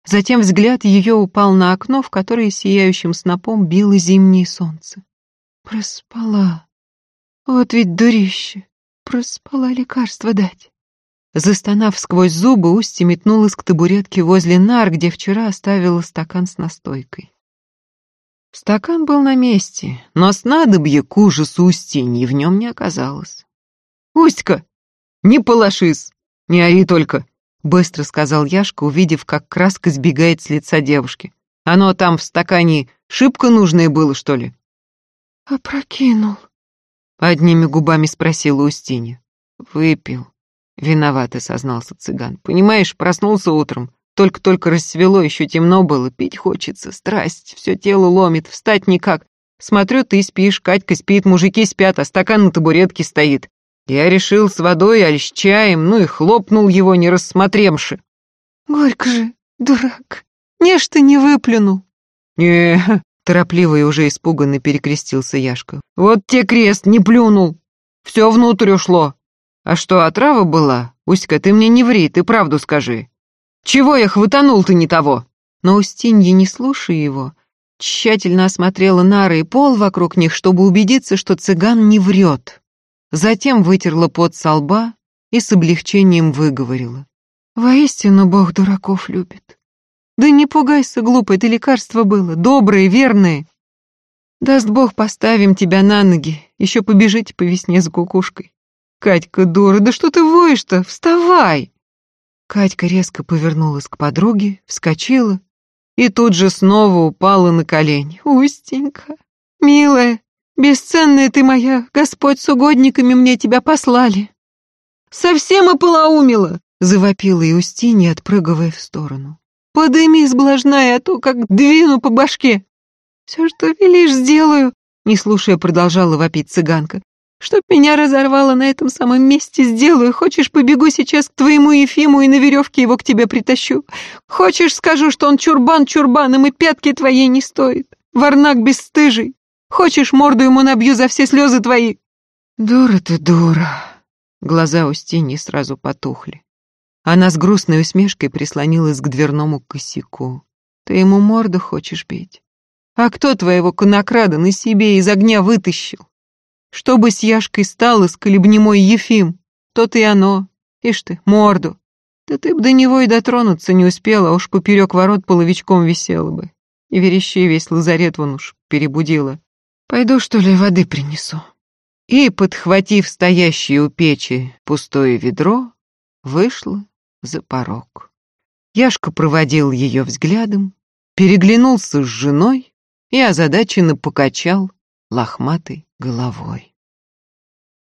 Speaker 3: Затем взгляд ее упал на окно, в которое сияющим снопом било зимнее солнце. Проспала. Вот ведь дурище. Проспала лекарство дать. Застонав сквозь зубы, Устья метнулась к табуретке возле нар, где вчера оставила стакан с настойкой. Стакан был на месте, но снадобье к ужасу Устиньи в нем не оказалось. «Устька, не полошись, не ори только!» — быстро сказал Яшка, увидев, как краска сбегает с лица девушки. «Оно там в стакане шибко нужное было, что ли?»
Speaker 2: «Опрокинул», —
Speaker 3: одними губами спросила Устинья. «Выпил», — виновато сознался цыган. «Понимаешь, проснулся утром, только-только рассвело, еще темно было, пить хочется, страсть, все тело ломит, встать никак. Смотрю, ты спишь, Катька спит, мужики спят, а стакан на табуретке стоит. Я решил с водой, аль с чаем, ну и хлопнул его, не рассмотремши.
Speaker 2: Горько же, дурак. Не ж ты не выплюнул.
Speaker 3: не торопливо и уже испуганно перекрестился Яшка. Вот те крест, не плюнул. Все внутрь ушло. А что, отрава была? Уська, ты мне не ври, ты правду скажи. Чего я хватанул ты не того? Но Устинья, не слушая его, тщательно осмотрела нары и пол вокруг них, чтобы убедиться, что цыган не врет. Затем вытерла пот со лба и с облегчением выговорила.
Speaker 2: «Воистину Бог дураков любит. Да не пугайся, глупый, это лекарство было, доброе, верное. Даст Бог, поставим тебя на ноги, еще побежите по весне за кукушкой. Катька, дура, да что ты воешь-то? Вставай!»
Speaker 3: Катька резко повернулась к подруге, вскочила и тут же снова упала на колени.
Speaker 2: «Устенька, милая, Бесценная ты моя, Господь с угодниками мне тебя послали. Совсем и полоумила, завопила Иустинья, отпрыгивая в сторону. Подымись, блажная, а то как двину по башке. Все, что велишь, сделаю, не слушая, продолжала вопить цыганка. Чтоб меня разорвало на этом самом месте, сделаю. Хочешь, побегу сейчас к твоему Ефиму и на веревке его к тебе притащу. Хочешь, скажу, что он чурбан чурбаном и пятки твоей не стоит. Варнак бесстыжий. Хочешь, морду ему набью за все слезы твои?»
Speaker 3: «Дура ты, дура!» Глаза у Стени сразу потухли. Она с грустной усмешкой прислонилась к дверному косяку. «Ты ему морду хочешь бить? А кто твоего конокрада на себе из огня вытащил? Чтобы с Яшкой стало, сколи б мой Ефим, то и оно. Ишь ты, морду. Да ты б до него и дотронуться не успела, а уж поперек ворот половичком висела бы. И верещи весь лазарет вон уж перебудила. Пойду, что ли, воды принесу. И, подхватив стоящее у печи пустое ведро, вышла за порог. Яшка проводил ее взглядом, переглянулся с женой и озадаченно покачал лохматой головой.